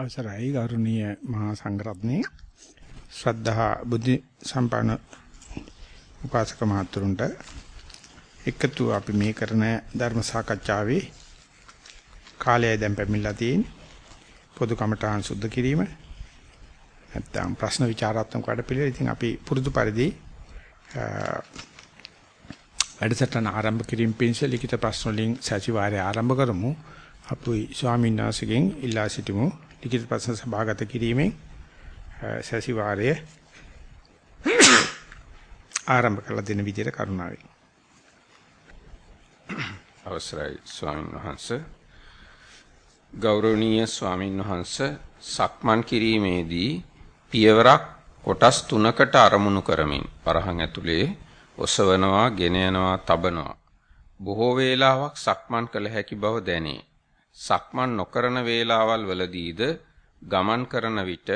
අවසරයි ගෞරවනීය මහා සංඝරත්නයේ. ශ්‍රද්ධා බුද්ධ සම්පන්න උපාසක මහතුරුන්ට එකතු අපි මේ කරන ධර්ම සාකච්ඡාවේ කාලය දැන් පැමිණලා තියෙන පොදු කමඨාන් සුද්ධ කිරීම නැත්නම් ප්‍රශ්න විචාරාත්මක වැඩපිළිවෙල. ඉතින් අපි පුරුදු පරිදි වැඩසටහන ආරම්භ කිරීම පිණිස ලිඛිත ප්‍රශ්න වලින් සතිವಾರය ආරම්භ කරමු. අපි ස්වාමීන් වහන්සේගෙන් ඉල්ලා සිටිමු. ලිඛිත ප්‍රශ්න සභාගත කිරීමෙන් සතිವಾರය ආරම්භ කළ දෙන විදිහට කරුණාවෙන් අවසරයි ස්වාමීන් වහන්ස ගෞරවනීය ස්වාමීන් වහන්ස සක්මන් කිරීමේදී පියවරක් කොටස් තුනකට අරමුණු කරමින් පරහන් ඇතුලේ ඔසවනවා, ගෙන යනවා, තබනවා. බොහෝ වේලාවක් සක්මන් කළ හැකි බව දැනේ. සක්මන් නොකරන වේලාවල් වලදීද ගමන් කරන විට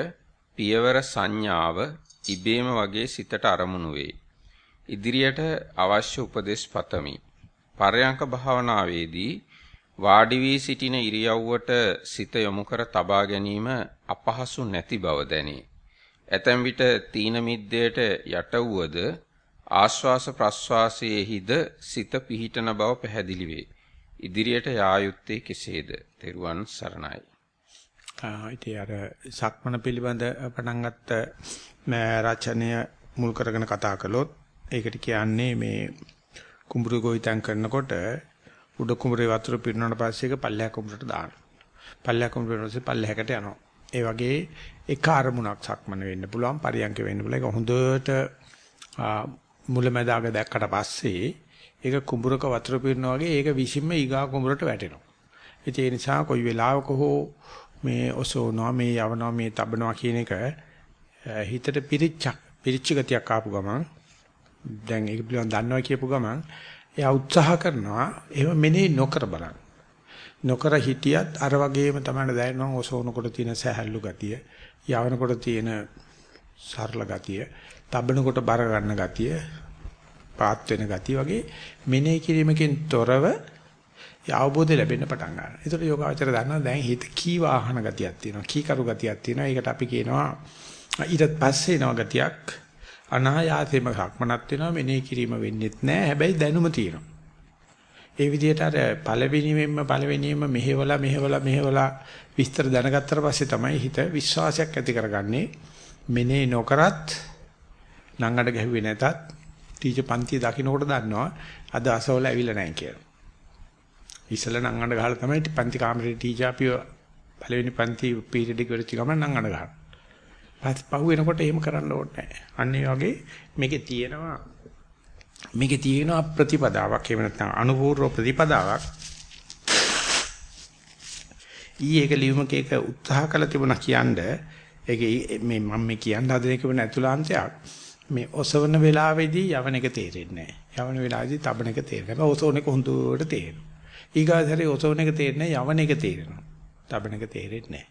පියවර සංඥාව ඉබේම වගේ සිතට අරමුණු වේ. ඉදිරියට අවශ්‍ය උපදෙස් පතමි. පරයන්ක භාවනාවේදී වාඩි වී සිටින ඉරියව්වට සිත යොමු කර තබා ගැනීම අපහසු නැති බව දැනේ. ඇතැම් විට තීන මිද්දයට යට වූද ආශ්වාස ප්‍රශ්වාසයේහිද සිත පිහිටන බව පැහැදිලි වේ. ඉදිරියට යා යුත්තේ කෙසේද? තෙරුවන් සරණයි. ඉතින් අර සක්මන පිළිබඳ පටන් ගත්ත රචනය මුල් කරගෙන කතා කළොත් ඒකට කියන්නේ මේ කුඹුරු ගොවිතැන් කරනකොට උඩ කුඹුරේ වතුර පිරුණාට පස්සේ ඒක පල්ලෙහා කුඹුරට දානවා. පල්ලෙහා කුඹුරට පස්සේ පල්ලෙහාකට යනවා. ඒ වගේ එක අරමුණක් සක්මන වෙන්න පුළුවන් පරියන්ක වෙන්න පුළුවන්. ඒක හොඳට මුලැමැදාග දැක්කට පස්සේ ඒක කුඹුරක වතුර පිරනවා වගේ ඒක විසින්ම ඊගා කුඹුරට වැටෙනවා. ඒ නිසා කොයි වෙලාවක හෝ මේ ඔසෝනවා මේ යවනවා මේ තබනවා කියන එක හිතට පිරිච්ච පිරිච්ච ගතියක් ආපු ගමන් දැන් ඒක පිළිබඳව දන්නවා කියපු ගමන් එයා උත්සාහ කරනවා එහෙම මෙනේ නොකර බලන්න. නොකර හිටියත් අර වගේම තමයි දැනෙනවා ඔසෝනකොට තියෙන සහැල්ලු ගතිය, යවනකොට තියෙන සරල ගතිය, තබනකොට බර ගන්න ගතිය, පාත් වෙන ගතිය වගේ මෙනෙහි කිරීමකින් තොරව අවබෝධය ලැබෙන්න පටන් ගන්නවා. ඒතකොට යෝගාචර දන්නවා දැන් හිත කී වාහන ගතියක් තියෙනවා. කී කරු ගතියක් තියෙනවා. ඒකට අපි කියනවා ඊට පස්සේ එනවා ගතියක් අනායාසෙම හක්මනක් වෙනවා. මෙනෙහි කිරීම වෙන්නේත් නැහැ. හැබැයි දැනුම තියෙනවා. ඒ විදිහට අර පළවෙනිවෙන්ම පළවෙනියෙම මෙහෙवला මෙහෙवला මෙහෙवला විස්තර දැනගත්තට පස්සේ තමයි හිත විශ්වාසයක් ඇති කරගන්නේ. මෙනෙහි නොකරත් නංගඩ ගැහුවේ නැතත් ටීචර් පන්තිය දකින්නකොට දන්නවා අද අසවල ඇවිල්ලා නැහැ කියලා. ඉස්සල නංගඩ ගහලා තමයි පන්ති කාමරේ ටීචර් අපිව පළවෙනි පන්ති පීරියඩ් එක ඉවරචි ගමන් නංගඩ ගහනවා. පස්සේ පහු වෙනකොට එහෙම කරන්න ඕනේ නැහැ. අන්න ඒ වගේ මේකේ තියෙනවා මේකේ තියෙනවා ප්‍රතිපදාවක් එහෙම නැත්නම් අනුපූර්ව ප්‍රතිපදාවක්. ඊ ඒක ලියුමක ඒක උත්සාහ කළ තිබුණා කියන්නේ ඒකේ මේ මම මේ කියන්න හදන එක වෙන ඇතුළාන්තයක්. මේ ඔසවන වෙලාවේදී යවන එක තේරෙන්නේ නැහැ. යවන වෙලාවේදී තබන එක තේරෙන්නේ නැහැ. ඔසවන එක හොඳට තේරෙනවා. ඊගාසරේ ඔසවන එක තේරෙන්නේ යවන එක තේරෙනවා. තබන එක තේරෙන්නේ නැහැ.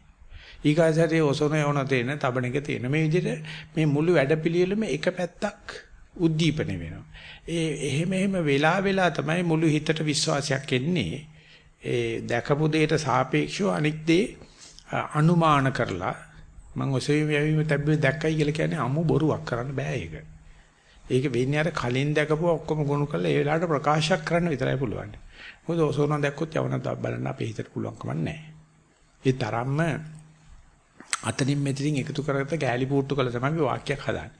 ඊගාසරේ ඔසවන යවන තේරෙන්නේ තබන එක තේරෙනවා. මේ විදිහට මේ මුළු වැඩපිළිවෙලම එක පැත්තක් උද්දීපන වෙනවා. ඒ එහෙම එහෙම වෙලා වෙලා තමයි මුළු හිතට විශ්වාසයක් එන්නේ. ඒ දැකපු දෙයට සාපේක්ෂව අනික් දේ අනුමාන කරලා මම ඔසවීම යවීම තැබ්බේ දැක්කයි කියලා කියන්නේ අමු බොරුවක් කරන්න බෑ ඒක. ඒක වෙන්නේ අර කලින් දැකපුව ඔක්කොම ගොනු කරලා ඒ වෙලාවට ප්‍රකාශයක් කරන්න විතරයි පුළුවන්. මොකද ඔසවන දැක්කොත් යවන බලන්න අපේ හිතට පුළුවන් කමක් නැහැ. ඒ තරම්ම අතනින් මෙතනින් එකතු කරගත්ත ගෑලි පූට්ටු කළ තමයි වාක්‍යයක් හදාන්නේ.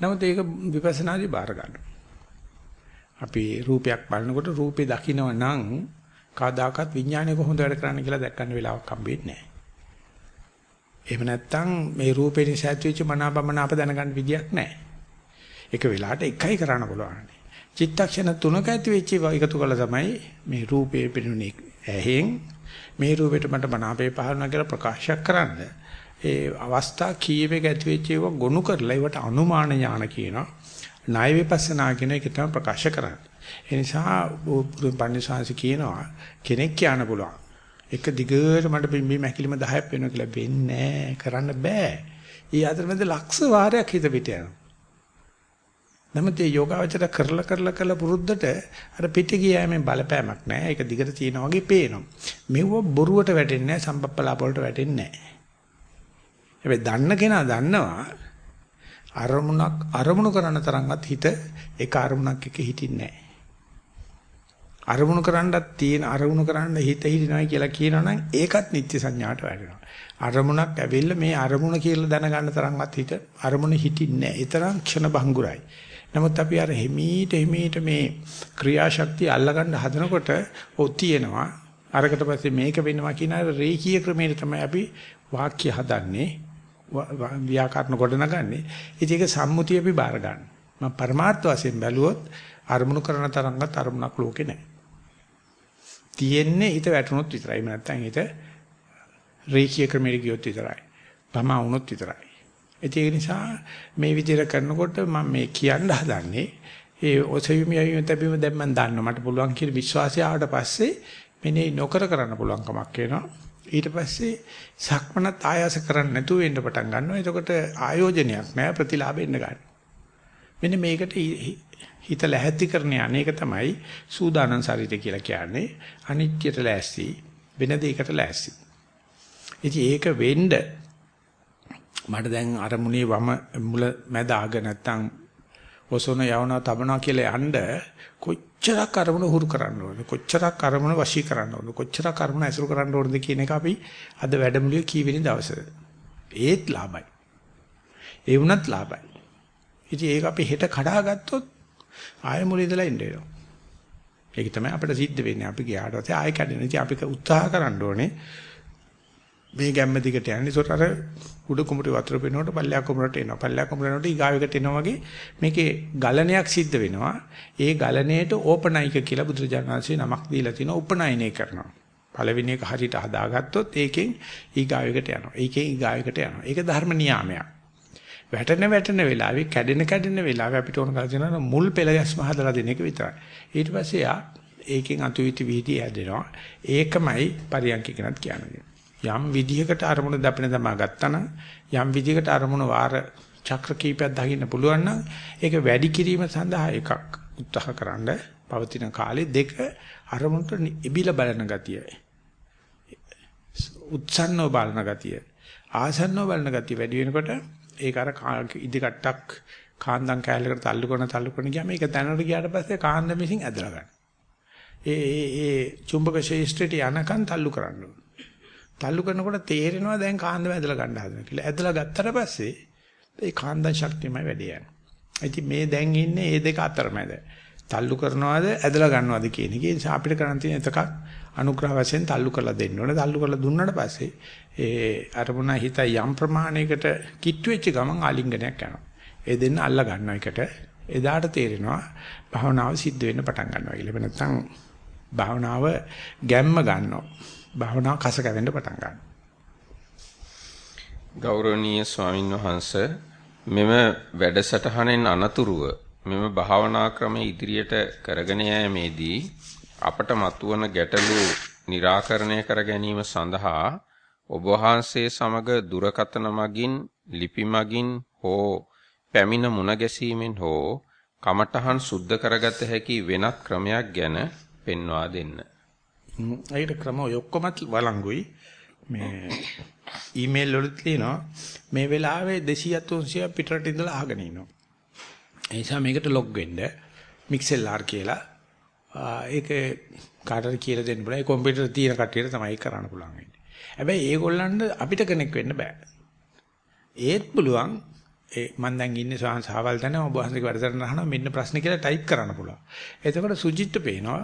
නමුත් ඒක විපස්සනාදී බාර ගන්න. අපි රූපයක් බලනකොට රූපේ දකින්න නම් කවදාකවත් විඥානය කොහොමද වැඩ කරන්නේ කියලා දැක්කන්න වෙලාවක් හම්බෙන්නේ නැහැ. එහෙම නැත්නම් මේ රූපේ නිසා ඇතිවෙච්ච මනාපමනාප දැනගන්න විදියක් නැහැ. එක වෙලාවට එකයි කරන්න පුළුවන්. චිත්තක්ෂණ තුනක ඇතිවෙච්ච එකතු කළ තමයි මේ රූපේ පෙනුනේ ඇහෙන් මේ රූපෙට මට මනාපේ පහරනවා කියලා ප්‍රකාශයක් කරන්න. ඒ අවස්ථා කීයක ඇතිවෙච්ච ඒවා ගොනු කරලා ඒවට අනුමාන ඥාන කියනවා. ණය විපස්සනා කියන එක තමයි ප්‍රකාශ කරන්නේ. ඒ නිසා පන්සිංශ කියනවා කෙනෙක් කියන්න පුළුවන්. එක දිගට මට බිම්බි මැකිලිම 10ක් වෙනවා කියලා වෙන්නේ කරන්න බෑ. ඊ අතරමැද ලක්ෂ වාරයක් හිත පිට යනවා. නමුත් මේ යෝගාවචර කරලා කරලා කරලා පුරුද්දට අර පිට ගියාමේ බලපෑමක් නැහැ. ඒක දිගට තියෙනා වගේ පේනවා. මෙව බොරුවට වැටෙන්නේ නැහැ, සම්පප්පලාප වලට වැටෙන්නේ නැහැ. හැබැයි දන්න කෙනා දන්නවා අරමුණක් අරමුණු කරන තරම්වත් හිත ඒක අරමුණක් එක්ක හිටින්නේ නැහැ. අරමුණු කරන්නත් තියෙන අරමුණු කරන්න හිත හිටිනවා කියලා කියනවනම් ඒකත් නිත්‍ය සංඥාට වැටෙනවා. අරමුණක් ඇවිල්ලා මේ අරමුණ කියලා දැනගන්න තරම්වත් හිත අරමුණ හිටින්නේ නැහැ. ඒ තරම් ක්ෂණ භංගුරයි. නමුත් අපි අර හිමීට හිමීට මේ ක්‍රියාශක්තිය අල්ලගන්න හදනකොට ඔ තියෙනවා. අරකට පස්සේ මේක වෙනවා කියන අර රේඛීය ක්‍රමයට තමයි අපි වාක්‍ය හදන්නේ. ව්‍යාකරණ ගොඩනගන්නේ. ඉතින් ඒක සම්මුතිය අපි බාර ගන්න. මම පරමාර්ථ වශයෙන් බැලුවොත් අරමුණු කරන තරම්වත් අරමුණක් ලෝකේ නැහැ. තියෙන්නේ හිත වැටුනොත් විතරයි. නැත්නම් හිත රේඛීය ක්‍රමයට ගියොත් විතරයි. තමා වුණොත් විතරයි. ඒක නිසා මේ විදිහට කරනකොට මම මේ කියන්න හදන්නේ ඒ ඔසවීම යවීම තැබීම දැන් මම දන්නවා මට පුළුවන් කියන විශ්වාසය ආවට පස්සේ මෙනේ නොකර කරන්න පුළුවන් කමක් එනවා. ඊට පස්සේ සක්මනත් ආයාස කරන්න නැතුව වෙන්න පටන් ගන්නවා. එතකොට ආයෝජනයක් නෑ ප්‍රතිලාභෙන්න ගන්න. මෙන්න මේකට හිත ලැහැත්ති කරන අනේක තමයි සූදානම් ශරීරය කියලා කියන්නේ. අනිත්‍යයට ලෑස්ති වෙන දෙයකට ලෑස්ති. ඉතින් ඒක වෙන්න මට දැන් අරමුණේ වම මුල මැද ආග නැත්තම් ඔසොන යවනවා තබනවා කියලා යන්න කොච්චරක් අරමුණ හුරු කරන්න ඕනද? කොච්චරක් අරමුණ වශී කරන්න ඕනද? කොච්චරක් අරමුණ ඇසුරු කරන්න ඕනද කියන එක අපි අද වැඩමුළුවේ කීවෙනි දවසද ඒත් ලාභයි. ඒ වුණත් ලාභයි. ඉතින් ඒක අපි හෙට කඩාගත්තොත් ආයෙ මුල ඉඳලා ඉන්න වෙනවා ඒක තමයි අපිට සිද්ධ වෙන්නේ අපි ගියාට පස්සේ ආයෙ කැඩෙන ඉතින් අපි උත්සාහ කරන්න ඕනේ මේ ගැම්ම දිගට යන්නේ. ඒසොට අර උඩ කුඹුරේ වතුර පෙනකොට පල්ලෙහා කුඹුරට එනවා. පල්ලෙහා කුඹුරට ඊගාවෙකට එනවා වගේ මේකේ ගලණයක් සිද්ධ වෙනවා. ඒ ගලණයට ඕපනයික කියලා බුදුරජාණන් වහන්සේ නමක් දීලා තිනවා උපනයනය කරනවා. පළවෙනි එක හරියට හදාගත්තොත් ඒකෙන් ඊගාවෙකට යනවා. ඒකෙන් ඊගාවෙකට යනවා. ඒක ධර්ම නියාමයක්. වැටෙන වැටෙන වෙලාවේ කැඩෙන කැඩෙන වෙලාවේ අපිට ඕන කරලා තියෙනවා මුල් පෙළ ගැස්ම හදලා දෙන එක විතරයි. ඊට පස්සේ යා ඒකෙන් අතුවිති වීදි හැදෙනවා. ඒකමයි පරියන්ක කෙනත් කියන්නේ. යම් විදිහකට අරමුණ දපින තමා ගත්තනම් යම් විදිහකට අරමුණ වාර චක්‍ර කීපයක් දකින්න පුළුවන් නම් ඒක වැඩි කිරීම සඳහා එකක් උත්සාහකරනද පවතින කාලේ දෙක අරමුණට ඉබිල බලන ගතිය උත්සන්නව බලන ගතිය ආසන්නව බලන ගතිය වැඩි වෙනකොට ඒක අර ඉදි කට්ටක් කාන්දම් කෑල්ලකට තල්ලු කරන තල්ලු කරන ගියාම ඒක තැනට ගියාට පස්සේ කාන්දම විසින් ඇදලා ගන්න. ඒ ඒ ඒ චුම්බක ශේෂ්ත්‍රයට යනකන් තල්ලු කරන්න ඕන. තල්ලු කරනකොට තේරෙනවා දැන් කාන්දම ඇදලා ගන්න හදනවා කියලා. ඇදලා ගත්තට පස්සේ ඒ කාන්දම් ශක්තියමයි වැඩි යන්නේ. ඉතින් මේ දැන් ඉන්නේ මේ දෙක අතරමැද. තල්ලු කරනවද ඇදලා ගන්නවද කියන එක. ඒ නිසා අපිට කරන්න තියෙන එකක් අනුග්‍රහ වශයෙන් තල්ලු කරලා දෙන්න ඕනේ. තල්ලු කරලා දුන්නාට පස්සේ ඒ අරමුණ හිත යම් ප්‍රමාණයකට කිට්ටු වෙච්ච ගමන් ආලිංගනයක් යනවා. ඒ දෙන්න අල්ල ගන්නවා එකට. එදාට තේරෙනවා භාවනාව සිද්ධ වෙන්න පටන් ගන්නවා කියලා. නැත්නම් භාවනාව ගැම්ම ගන්නවා. භාවනාව කස කැවෙන්න පටන් ගන්නවා. ගෞරවනීය ස්වාමින් වහන්සේ මෙම වැඩසටහනෙන් අනතුරුව මෙම භාවනා ක්‍රම ඉදිරියට කරගෙන යෑමේදී අපට මතුවන ගැටලු निराකරණය කර ගැනීම සඳහා ඔබ වහන්සේ සමග දුරකථන මගින් ලිපි මගින් හෝ පැමිණ මුණ ගැසීමෙන් හෝ කමඨහන් සුද්ධ කරගත හැකි වෙනත් ක්‍රමයක් ගැන පෙන්වා දෙන්න. ඒකට ක්‍රම ඔය ඔක්කොමත් වළංගුයි. මේ ඊමේල් වල තියෙනවා මේ වෙලාවේ 200 300 පිටරට ඉඳලා අහගෙන ඉන්නවා. ඒ නිසා මේකට ලොග් වෙන්න මික්සෙල්ආර් කියලා ඒක කාටද කියලා දෙන්න බෑ. ඒ කම්පියුටර් තියෙන කට්ටියට තමයි කරන්න පුළුවන් වෙන්නේ. හැබැයි ඒගොල්ලන්ට අපිට කනෙක් වෙන්න බෑ. ඒත් පුළුවන් ඒ මම දැන් ඉන්නේ සාහවල් තැන ඔබ වහන්සේගේ වැඩසටහන අහනවා මෙන්න ප්‍රශ්න කියලා ටයිප් කරන්න පුළුවන්. එතකොට සුජිත්ට පේනවා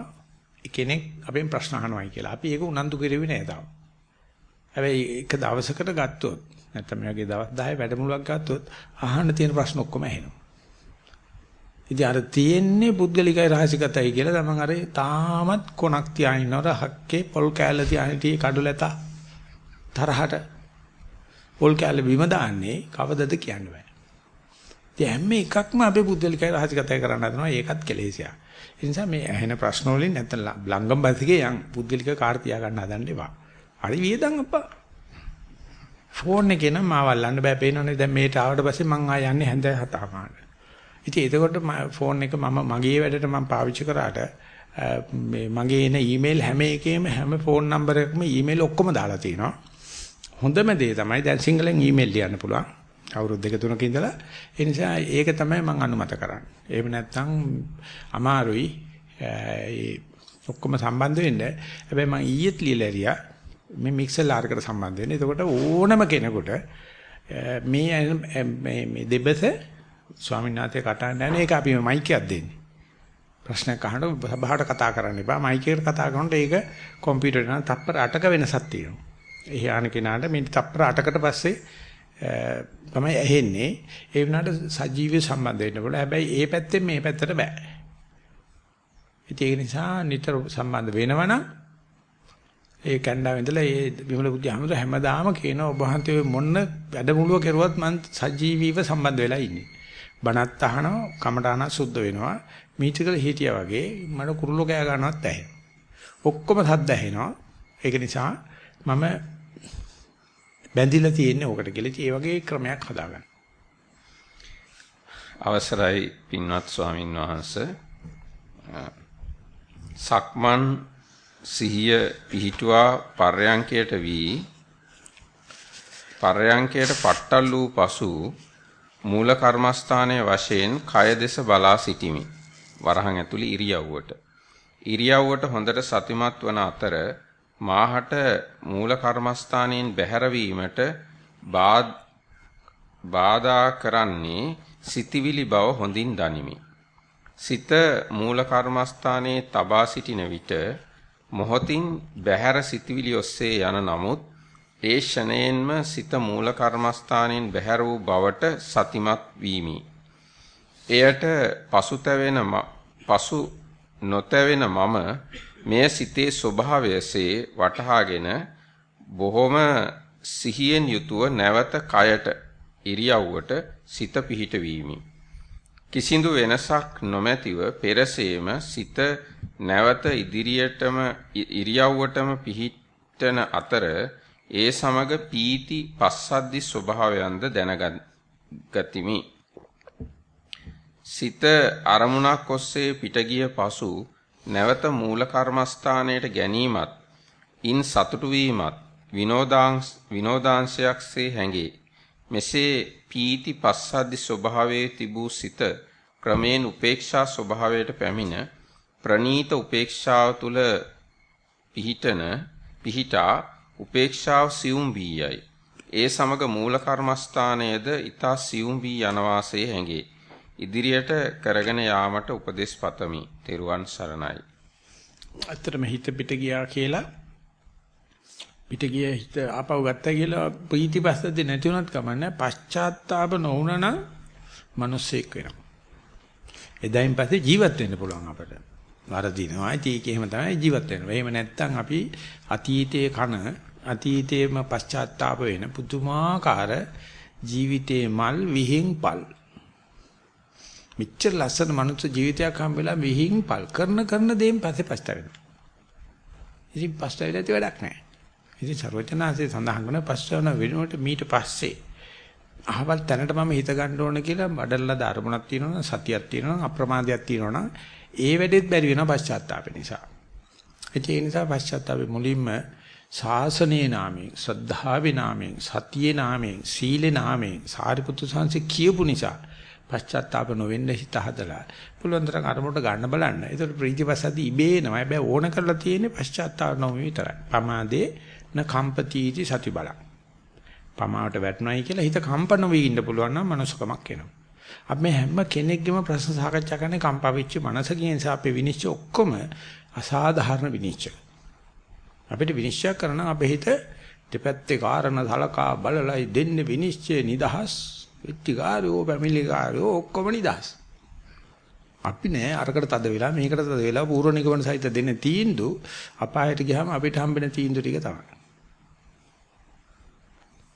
කෙනෙක් අපෙන් ප්‍රශ්න අහනවායි කියලා. අපි ඒක උනන්දු කෙරෙවි නෑ තාම. හැබැයි එක දවසකට ගත්තොත් නැත්නම් මේ වගේ දවස් 10 වැඩමුළුවක් ගත්තොත් අහන්න තියෙන ප්‍රශ්න ඔක්කොම ඇහෙනවා. ඉතින් අර තියෙන්නේ පුද්ගලිකයි රහසිගතයි කියලා තමන් අර තාමත් කොනක් තියාගෙන ඉන්නවර හක්කේ පොල් කෑල්ල තියාගෙන ඉතී කඩුලත තරහට පොල් කෑල්ල බිම දාන්නේ කවදද කියන්න බෑ. ඉතින් හැම එකක්ම අපි පුද්ගලිකයි රහසිගතයි කරන්න හදනවා ඒකත් කෙලෙසියක්. ඒ නිසා මේ ඇහෙන ප්‍රශ්න වලින් නැත්නම් ලංගම් බසිකේ යන් පුද්ගලික කාර් තියා ගන්න හදන්න එපා. හරි වියදම් අප්පා. ෆෝන් එකේ නම් මාව අල්ලන්න බෑ පේනවනේ දැන් මේට ආවට පස්සේ මං ආය යන්නේ හැන්ද හතමාන. ඉතින් එතකොට ෆෝන් එක මම මගේ වැඩට මම පාවිච්චි කරාට මේ මගේ එන ඊමේල් හැම එකේම හැම ෆෝන් නම්බර් එකකම ඊමේල් ඔක්කොම දාලා තිනවා. හොඳම දේ තමයි දැන් සිංහලෙන් ඊමේල් ලියන්න පුළුවන්. අවුරුදු දෙක තුනක ඉඳලා ඒ නිසා ඒක තමයි මම අනුමත කරන්නේ. එහෙම නැත්නම් අමාරුයි ඒ ඔක්කොම සම්බන්ධ වෙන්න. හැබැයි මම ඊයේත් ලියලා ඇරියා මේ මික්සර් ලාරකට සම්බන්ධ වෙන්න. එතකොට ඕනම කෙනෙකුට මේ මේ මේ දෙබස ස්වාමීන් වහන්සේ කතා කරන්නේ ඒක අපි මයිකයක් දෙන්නේ. ප්‍රශ්නයක් අහනකොට සභාවට කතා කරන්න එපා. මයිකේට කතා කරනකොට ඒක කම්පියුටර් එක තප්පර 8ක වෙනසක් තියෙනවා. එහි ආන කෙනාට මේ තප්පර 8කට පස්සේ තමයි ඇහෙන්නේ. ඒ වුණාට සජීවී සම්බන්ධ වෙන්න පුළුවන්. හැබැයි ඒ පැත්තෙන් මේ පැත්තට බෑ. ඒක නිසා නිතර සම්බන්ධ වෙනවනම් ඒ කැනඩාවෙ ඉඳලා ඒ විමල බුද්ධ හැමදාම හැමදාම කියන ඔබ වහන්සේ මොන වැඩමුළුව කරුවත් මං සජීවීව සම්බන්ධ වෙලා ඉන්නේ. බණත් අහනවා, කමඨාන සුද්ධ වෙනවා. මීටිකල හිටියා වගේ මට කුරුල්ලෝ කෑ ගන්නවත් ඇහෙන. ඔක්කොම සද්ද ඇහෙනවා. ඒක නිසා මම බැඳිලා තියෙන්නේ ඕකට කියලා. ඒ වගේ ක්‍රමයක් හදාගන්න. අවසරයි පින්වත් ස්වාමින් වහන්සේ. සක්මන් සිහිය පිහිටුවා පර්යංකයට වී පර්යංකයට පට්ටල් වූ පසු මූල කර්මස්ථානයේ වශයෙන් කය දෙස බලා සිටිමි. වරහන් ඇතුළේ ඉරියව්වට. ඉරියව්වට හොඳට සතිමත් වන අතර මාහට මූල කර්මස්ථානයෙන් බැහැර වීමට බාධා කරන්නේ සිතිවිලි බව හොඳින් දනිමි. සිත මූල කර්මස්ථානයේ තබා සිටින විට මොහොතින් බැහැර සිතිවිලි ඔස්සේ යන නමුත් ඒ ෂණයෙන්ම සිත මූල කර්මස්ථානයෙන් බැහැර වූ බවට සතිමත් වීමි. එයට පසුතැවෙන පසු නොතැවෙන මම මෙය සිතේ ස්වභාවයසේ වටහාගෙන බොහොම සිහියෙන් යුතුව නැවත කයට ඉරියව්වට සිත පිහිට වීමි. කිසිදු වෙනසක් නොමැතිව පෙරසේම සිත නැවත ඉදිරියටම ඉරියව්වටම පිහිටන අතර ඒ සමග පීති පස්සද්දි ස්වභාවයන්ද දැනගතිමි. සිත අරමුණක් ඔස්සේ පිට ගිය පසු නැවත මූල කර්මස්ථානයට ගැනීමත් ඉන් සතුටු වීමත් විනෝදාංශයක්සේ හැඟේ. මෙසේ පීති පස්සද්දි ස්වභාවයේ තිබූ සිත ක්‍රමයෙන් උපේක්ෂා ස්වභාවයට පැමිණ ප්‍රනීත උපේක්ෂාව තුල පිහිටන පිහිටා උපේක්ෂාව සියුම් වී යයි. ඒ සමග මූල කර්මස්ථානයේද ඊතා සියුම් වී යන වාසේ හැඟේ. ඉදිරියට කරගෙන යාමට උපදෙස් පතමි. තෙරුවන් සරණයි. අත්‍තරම හිත පිට ගියා කියලා පිට ගිය හිත ආපහු ගත්තා කියලා ප්‍රීතිපස්සද්ද නැති වුණත් කමන්නේ පශ්චාත්තාප නොවුනනම් මිනිස්සෙක් වෙනවා. එදායින් පස්සේ ජීවත් වෙන්න පුළුවන් අපට. වරදිනවා. ඒක එහෙම තමයි ජීවත් වෙනවා. එහෙම නැත්නම් අපි අතීතයේ කන අතීතයේම පශ්චාත්තාප වෙන පුදුමාකාර ජීවිතේ මල් විහිං පල්. මෙච්චර ලස්සන මනුස්ස ජීවිතයක් හම්බෙලා විහිං පල් කරන කරන දේෙන් පස්සේ පස්තවෙනවා. ඉතින් පස්තවෙලා ඉතින් වැඩක් නැහැ. ඉතින් ਸਰවඥාන්සේ සඳහන් කරන පස්වන වෙනුවට මීට පස්සේ අහවල් තැනට මම හිත ගන්න ඕන කියලා බඩල්ලා ධර්මණක් තියෙනවා සතියක් තියෙනවා අප්‍රමාදයක් තියෙනවා ඒ වැඩෙත් බැරි වෙනවා පශ්චාත්තාප නිසා. ඒ නිසා පශ්චාත්තාපෙ මුලින්ම ශාසනයේ නාමයෙන්, ශ්‍රද්ධාවේ නාමයෙන්, සතියේ නාමයෙන්, සීලේ නාමයෙන් සාරිපුත්තු සංසේ කියපු නිසා පශ්චාත්තාප නොවෙන්න හිත හදලා පුළුවන් තරම් අරමුණට ගන්න බලන්න. ඒතර ප්‍රීතිපසදී ඉබේ එනවා. හැබැයි ඕන කරලා තියෙන්නේ පශ්චාත්තාප නොවීම විතරයි. පමාදේ න කම්පතිටි සති බලං. පමාවට වැටුණයි කියලා හිත කම්පන වෙයි ඉන්න පුළුවන් නම් මනුස්සකමක් එනවා. අපි මේ හැම කෙනෙක්ගේම ප්‍රශ්න සාකච්ඡා කරන්නේ කම්පා වෙච්ච මනසකින් නිසා අපේ විනිශ්චය ඔක්කොම අසාධාරණ විනිශ්චය. අපිට විනිශ්චය කරන අපේ හිත දෙපැත්තේ කාරණා සලකා බලලයි දෙන්නේ විනිශ්චය නිදහස් විත්තිකාරයෝ පැමිලිකාරයෝ ඔක්කොම නිදහස්. අපි නෑ අරකට තද වෙලා මේකට තද වෙලා පූර්ව නිගමන සහිත දෙන්නේ තීන්දු අපායට ගියාම අපිට හම්බෙන තීන්දුව ටික තමයි.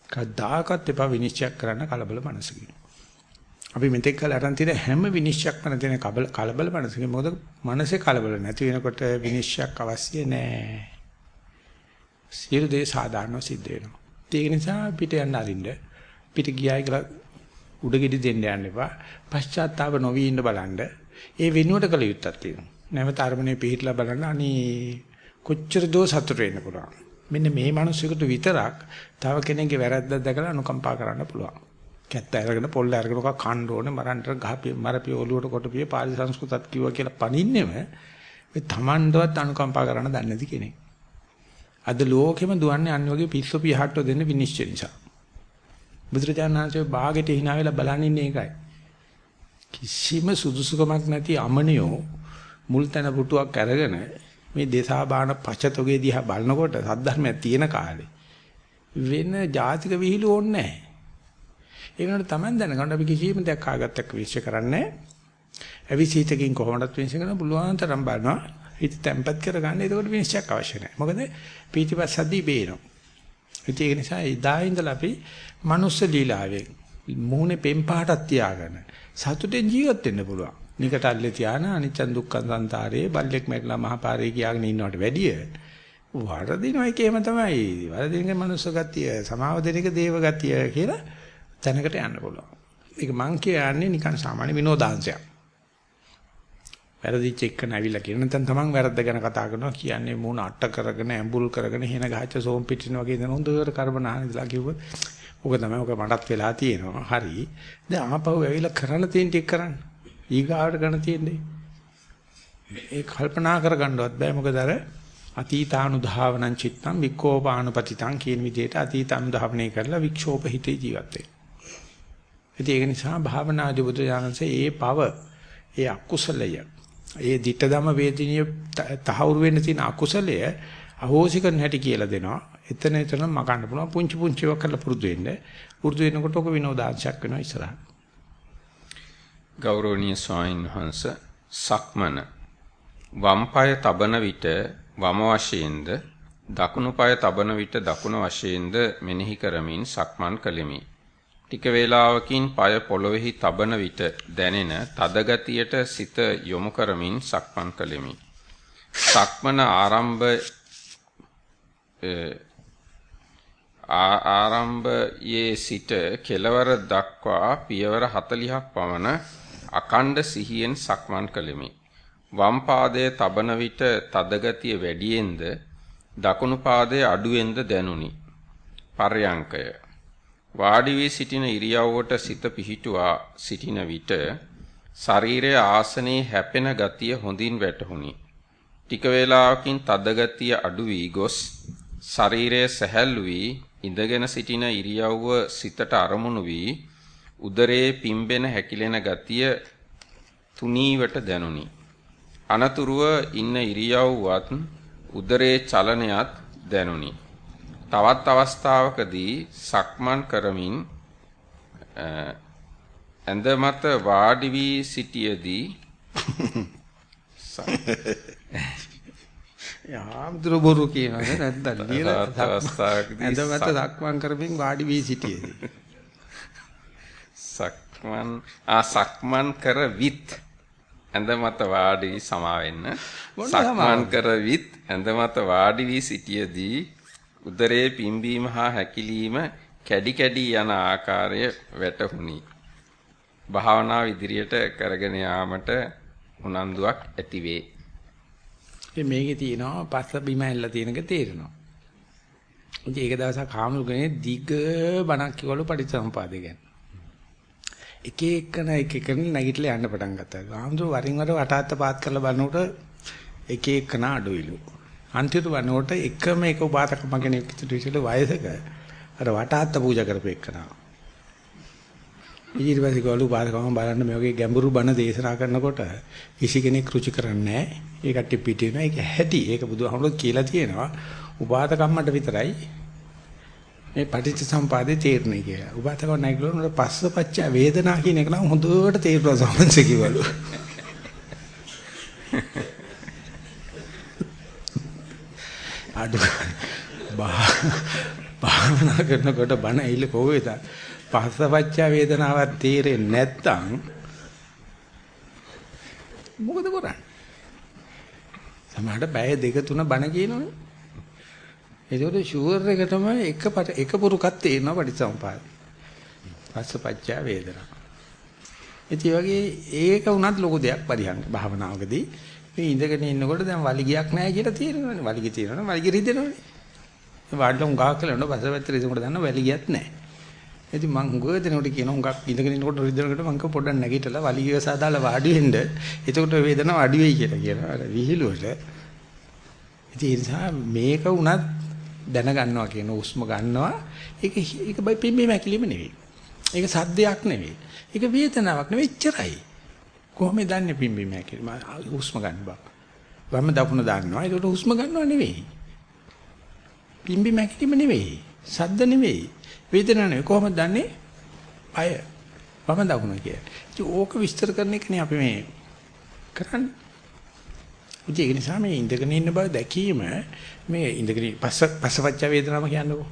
කද්දාකත් එපා විනිශ්චය කරන්න කලබල මනසකින්. අපි මෙතෙක් කල අරන් තියෙන හැම විනිශ්චයක්ම තියෙන කලබල මනසකින් මොකද මනසේ කලබල නැති වෙනකොට විනිශ්චයක් අවශ්‍ය නැහැ. සියලු දේ සාධාරණව සිද්ධ වෙනවා. ඒක නිසා පිට යන්න අරින්න පිට ගියායි කියලා උඩගෙඩි දෙන්න යන්න එපා. පශ්චාත්තාප නොවි ඉන්න බලන්න. ඒ වෙනුවට කළ යුත්තක් තියෙනවා. නැවත අරමුණේ පිහිටලා බලන්න අනේ කොච්චර දෝ සතුට වෙන්න පුළුවන්. මෙන්න මේ මිනිස්සුකට විතරක් තව කෙනෙක්ගේ වැරද්දක් දැකලා අනුකම්පා කරන්න පුළුවන්. කැත්ත අරගෙන පොල්ල අරගෙන ඔක කන්න ඕනේ මරන්ට ගහපිය මරපිය ඔලුවට කොටපිය පාලි සංස්කෘතත් කිව්වා කියලා පනින්නෙම මේ Tamandවත් අනුකම්පා කරන්න දන්නේ නැති කෙනෙක්. අද ලෝකෙම දුවන්නේ අන්න වගේ පිස්සු පියහට්ටෝ දෙන්න විනිශ්චය නිසා. බුදුරජාණන් වහන්සේ ਬਾගෙට hina වෙලා බලන් ඉන්නේ ඒකයි. කිසිම සුදුසුකමක් නැති අමනියෝ මුල් තැන පුටුවක් අරගෙන මේ දේශා බාන පචතොගේ දිහා බලනකොට සද්ධර්මයක් තියෙන කාලේ වෙන ජාතික විහිළු ඕනේ නැහැ. ඒ වෙනකොට Taman දැනගන්න අපි කිසිම දෙයක් කාගත්තක් විශ්ය කරන්නේ ඇවිසීතකින් කොහොමදත් විශ්ය කරන්න පුළුවන් තරම් බලනවා. හිත තැම්පත් කරගන්න. ඒකට විශ්යක් අවශ්‍ය නැහැ. මොකද පීතිපස්සද්දී බේනවා. ඒක නිසා එදා ඉඳලා අපි මනුස්ස ලීලාවෙන් මුහුණේ පෙම් පහටක් තියාගෙන සතුටෙන් ජීවත් වෙන්න පුළුවන්. නිකට අල්ලේ තියාන අනිච්ච දුක්ඛ සංසාරේ බල්ලෙක් මැරිලා මහපාරේ කියාගෙන ඉන්නවට වැඩිය වරදිනවා ඒකේම තමයි. වරදිනක මනුස්ස ගතිය, සමාව දෙනක දේව ගතිය කියලා තැනකට යන්න පුළුවන්. ඒක මං කියන්නේ නිකන් සාමාන්‍ය විනෝදාංශයක්. වැරදිච්ච එක නැවිලා කියන නැත්නම් තමන් වැරද්ද ගැන කතා කරනවා කියන්නේ මූණ අට්ට කරගෙන ඇඹුල් කරගෙන හින ගහච්ච සෝම් පිටින වගේ දෙන හොඳට කර්මනාහන ඉඳලා කිව්වොත් ඕක තමයි ඕක මටත් වෙලා තියෙනවා. හරි. දැන් ආපහු ඇවිල්ලා කරන්න තියෙන ටික කරන්න. ඊගාවට කරන්න තියෙන්නේ. ඒ කල්පනා කරගන්නවත් බෑ මොකද අර අතීතානුධාවනං චිත්තං වික්ඛෝපානුපතිතං කියන විදිහට අතීතානුධාවනය කරලා වික්ෂෝප හිතේ ජීවත් වෙනවා. ඉතින් ඒක නිසා භාවනාදී බුදු දානසේ ඒ පව ඒ අකුසලය ඒ ditta ධම වේදිනිය තහවුරු වෙන්න තියෙන අකුසලය අහෝසි කරන හැටි කියලා දෙනවා. එතන එතන මකන්න පුළුවන් පුංචි පුංචි ඒවා කරලා පුරුදු වෙන්න. පුරුදු වෙනකොට ඔක විනෝදාංශයක් වෙනවා ඉස්සරහට. ගෞරවනීය ස්වාමීන් වහන්ස සක්මන වම් පාය තබන විට වම වශයෙන්ද දකුණු පාය තබන විට දකුණ වශයෙන්ද මෙනෙහි කරමින් සක්මන් කළෙමි. ටික වේලාවකින් পায় පොළොවේහි තබන විට දැනෙන තද ගතියට සිත යොමු කරමින් සක්මන් කළෙමි. සක්මන ආරම්භ ආරම්භයේ සිට කෙලවර දක්වා පියවර 40ක් පමණ අකණ්ඩ සිහියෙන් සක්මන් කළෙමි. වම් පාදයේ තබන විට තද ගතිය වැඩියෙන්ද දකුණු පාදයේ අඩුවෙන්ද දැනුනි. පර්යංකය වාඩි වී සිටින ඉරියව්වට සිත පිහිටුවා සිටින විට ශරීරයේ ආසනයේ හැපෙන ගතිය හොඳින් වැටහුණි. ටික වේලාවකින් තද ගතිය අඩු වී ගොස් ශරීරය සැහැල්ලු වී ඉඳගෙන සිටින ඉරියව්ව සිතට අරමුණු වී උදරයේ පිම්බෙන හැකිලෙන ගතිය තුනීවට දැනුනි. අනතුරුව ඉන්න ඉරියව්වත් උදරයේ චලනයත් දැනුනි. තවත් අවස්ථාවකදී සක්මන් කරමින් ඇඳ මත වාඩි වී සිටියේදී යාම්දුර බොරු කියනවාද නැත්නම් ලියලා අවස්ථාවකදී ඇඳ මත සක්මන් කරමින් වාඩි වී සිටියේදී. සක්මන් ආ සක්මන් කරවිත් ඇඳ මත වාඩි සමා වෙන්න සක්මන් කරවිත් ඇඳ මත වාඩි වී සිටියේදී උදරයේ පිම්බීම හා හැකිලිම කැඩි කැඩි යන ආකාරය වැටහුණි. භාවනාව ඉදිරියට කරගෙන යාමට උනන්දුවක් ඇතිවේ. ඉතින් මේකේ තියෙනවා පස්ස බිම ඇල්ලලා තියෙනක තේරෙනවා. ඉතින් ඒක දවසක් කාමුරුගනේ දිග බණක් කිවලු පටිච්චසමුපාදේ ගැන. එක එකන එක එකන නැගිටලා යන්න පටන් ගත්තා. කාමුරු වරින් වර වටාත්ත පාත් කරලා බලනකොට එක එකන අඩුවිලු. අන්තිමට වනකොට එකම එක උපාසකම කෙනෙක් ඉතුරු ඉතල වයසක අර වටාත්ත පූජා කරපෙන්නා. ඊට පස්සේ ගලු උපාසකම බලන්න මේ වගේ ගැඹුරු බණ දේශනා කරනකොට කිසි කෙනෙක් රුචි කරන්නේ නැහැ. ඒ කට්ටිය පිටින ඒක හැටි. ඒක බුදුහාමුදුරුවෝ කියලා තියෙනවා. උපාසකම්මට විතරයි මේ පටිච්ච සම්පාදේ තේරෙන්නේ කියලා. උපාසකව නැගලුවම පස්සපච්ච වේදනා කියන එක නම් හොඳට තේරුණා සමන්ස කිවලු. අඩු භාවනා කරනකොට බණ ඇහිල කොහේද පස්සපච්ච වේදනාවක් තේරෙන්නේ නැත්තම් මොකද කරන්නේ? සමහරට බය දෙක තුන බණ කියනවනේ. ඒකෝද ෂුවර් එක තමයි එක එක පුරුකක් තේරෙනවා පරිසම්පාද. පස්සපච්ච වේදනා. ඉතින් වගේ ඒක උනත් ලොකු දෙයක් පරිහංග භාවනාවකදී. මේ ඉඳගෙන ඉන්නකොට දැන් වලිගයක් නැහැ කියලා තේරෙනවනේ. වලිගය තියෙනවනේ වලිගය රිදෙනවනේ. වාඩිලා උඟා කියලා නෝ පස්සපැත්තට ඉඳන් කොට දන්න වැලි ගියත් නැහැ. ඉතින් මං හුඟ දෙනකොට කියන හුඟක් ඉඳගෙන ඉන්නකොට රිදෙනකොට මං කව පොඩ්ඩක් නැගිටලා වලිගය සාදාලා වාඩි වෙන්න. එතකොට වේදනාව අඩු වෙයි කියලා කියනවා. අර විහිළුවට. ඉතින් ඒ නිසා මේක උනත් දැනගන්නවා කියන උස්ම ගන්නවා. ඒක ඒක බයි පිම්බීම හැකිලිම නෙවෙයි. ඒක සද්දයක් නෙවෙයි. ඒක වේදනාවක් නෙවෙයි එච්චරයි. කොහොමද දන්නේ පිම්බීම හැකිලිම උස්ම ගන්න බව. වම දකුණ දාන්නවා. ඒකට උස්ම ගන්නව නෙවෙයි. පිම්බීම හැකිලිම නෙවෙයි. සද්ද නෙවෙයි. වේදනාවක් නෙවෙයි. කොහොමද දන්නේ? අය වම දකුණ කියලා. ඉතින් ඕක විස්තර කරන එකනේ අපි මේ කරන්නේ. ඒක නිසා මේ ඉඳගෙන ඉන්න බව දැකීම මේ ඉඳගෙන පස්ස පස්සපච්ච වේදනාව කියන්නකෝ.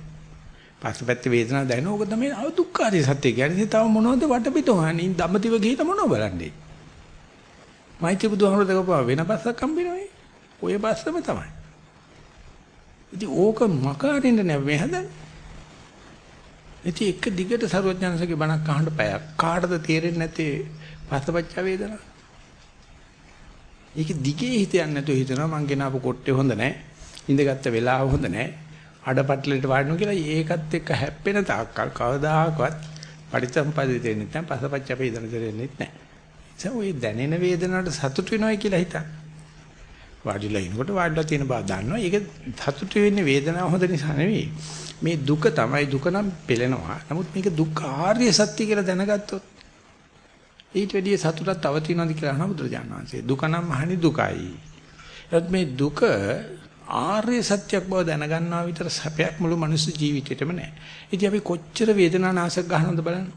පස්සපැත්ත වේදනාව දැනෙන ඕක තමයි දුක්ඛාරිය සත්‍ය කියන්නේ. තව මොනවද වටපිටවන්නේ? ධම්මතිව ගිහින් මොනව බලන්නේ? මෛත්‍රී බුදුහමර දකපුවා වෙන පස්සක් හම්බෙනවයි. ඔය පස්සම තමයි. ඉතින් ඕක මකාරින්න නෑ මේ හදන්නේ. ඉතින් එක දිගට සරුවඥාන්සේගේ බණක් අහන්න පැයක් කාටද තේරෙන්නේ නැත්තේ පස්සපච්ච වේදනාව? ඒක දිගේ හිත යන්නේ නැතුව හිතනවා මං ගෙනාවු කොට්ටේ හොඳ නැහැ. ඉඳගත්ත වෙලාව හොඳ නැහැ. අඩපටලට වාඩිනු කියලා ඒකත් එක්ක හැප්පෙන තාක්කල් කවදාකවත් පරිසම්පදිත වෙන්නේ නැත්නම් පසපච්ච වේදන දෙන්නේ නැහැ. ඒ ඔය දැනෙන වේදනාවට සතුට වෙනවයි කියලා හිතන්න. වාඩිලා ඉනකොට වාඩිලා තියෙන බව දන්නවා. ඒක සතුට වෙන්නේ වේදනාව හොඳ නිසා නෙවෙයි. මේ දුක තමයි දුක නම් පෙළෙනවා. නමුත් මේක දුක්ඛ ආර්ය සත්‍ය කියලා දැනගත්තොත් ඊට වැඩිය සතුටක් තව තියෙනවද කියලා අහන බුදුරජාණන් වහන්සේ. දුක නම් මහනි දුකයි. ඒත් මේ දුක ආර්ය සත්‍යයක් බව දැනගන්නවා විතර සැපයක් මුළු මනුස්ස ජීවිතේටම නැහැ. ඉතින් අපි කොච්චර වේදනා නාශක ගන්නවද බලන්න.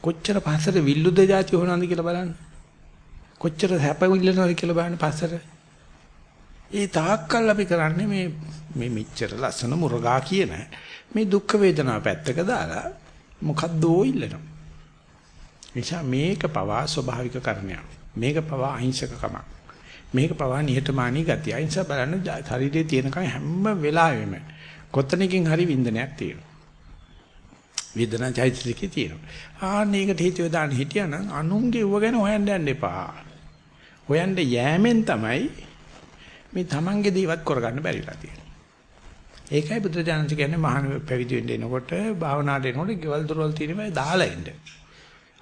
කොච්චර පස්සට විල්ලුද જાති හොනවද කියලා බලන්න. කොච්චර සැප විල්ලනවද කියලා බලන්න පස්සට. ඒ තාක්කල් අපි කරන්නේ මේ මේ මෙච්චර ලස්සන මුරගා කියන මේ දුක් වේදනාව පැත්තක දාලා මොකද්දෝ ඉල්ලනවා. නිසා මේක පවා ස්වභාවික කර්මයක්. මේක පවා අහිංසකකමක්. මේක පවා නිහතමානී ගතිය. අහිංසා බලන්න ශරීරයේ තියෙනකන් හැම වෙලාවෙම කොතනකින් හරි වින්දනයක් තියෙනවා. වේදනා චෛතසිකේ තියෙනවා. ආන්න ඒකට හේතුව දාන්න හිටියනම් අනුන්ගේ ඌව ගැන හොයන්න යන්න එපා. හොයන්න යෑමෙන් තමයි මේ Tamange දේවත් කරගන්න බැරිලා තියෙන්නේ. ඒකයි බුදුරජාණන් කියන්නේ මහාන පැවිදි වෙන්න එනකොට භාවනාවට එනකොට ගෙවල් දොරවල් තියෙනවා දාලා එන්න.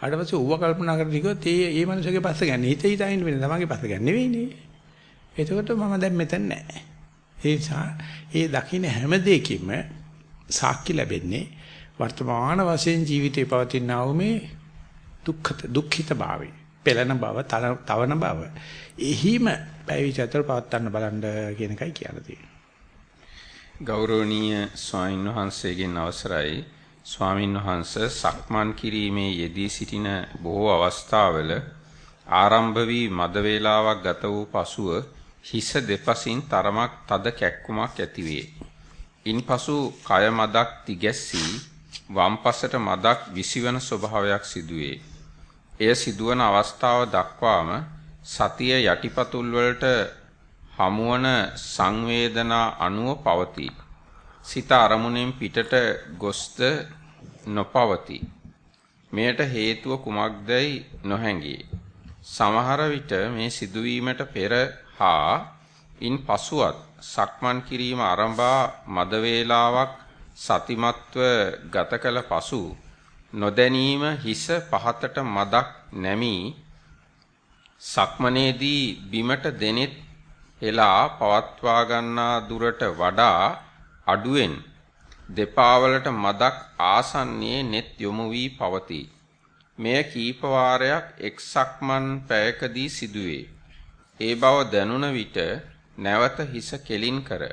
ඊට පස්සේ ඌව කල්පනා කරලා ඉතිකොත් ඒ ඒ මනුස්සගේ පස්ස ගන්න. හිත හිතා ඉන්න වෙන තමන්ගේ පස්ස ගන්න නෙවෙයිනේ. එතකොට මම දැන් මෙතන නැහැ. ඒ නිසා ඒ දකින්න හැම දෙයකින්ම සාක්ෂි ලැබෙන්නේ වර්තමාන වශයෙන් ජීවිතේ පවතින ආවමේ දුක්ඛ දුක්ඛිත භාවය. පෙළෙන බව, තවන බව. එහිම පැවිචතර පවත්වන්න බලන්න කියන එකයි කියලා තියෙන්නේ. ගෞරවනීය ස්වාමීන් වහන්සේගෙන් අවසරයි ස්වාමින් වහන්ස සක්මන් කිරීමේ යෙදී සිටින බොහෝ අවස්ථාවල ආරම්භ වී මද වේලාවක් ගත වූ පසුව හිස දෙපසින් තරමක් තද කැක්කුමක් ඇතිවේ. ඉන්පසු කය මදක් තිගැස්සී වම් පසට මදක් විසිවන ස්වභාවයක් සිදුවේ. එය සිදුවන අවස්ථාව දක්වාම සතිය යටිපතුල් වලට හමුවන සංවේදනා අණුව පවතී. සිත අරමුණෙන් පිටට ගොස්ද නොපවතී. මෙයට හේතුව කුමක්දයි නොහැඟේ. සමහර විට මේ සිදුවීමට පෙර හා ඉන් පසුවත් සක්මන් කිරීම ආරම්භා මද වේලාවක් සතිමත්ව ගත කළ පසු නොදැනීම හිස පහතට මදක් නැමී සක්මනේදී බිමට දෙනෙත් එලා පවත්වා ගන්නා දුරට වඩා අඩුවෙන් දෙපා වලට මදක් ආසන්නයේ net යොමු වී පවතී. මෙය කීප වාරයක් එක්සක්මන් පැයකදී සිදුවේ. ඒ බව දැනුණ විට නැවත හිස කෙලින් කර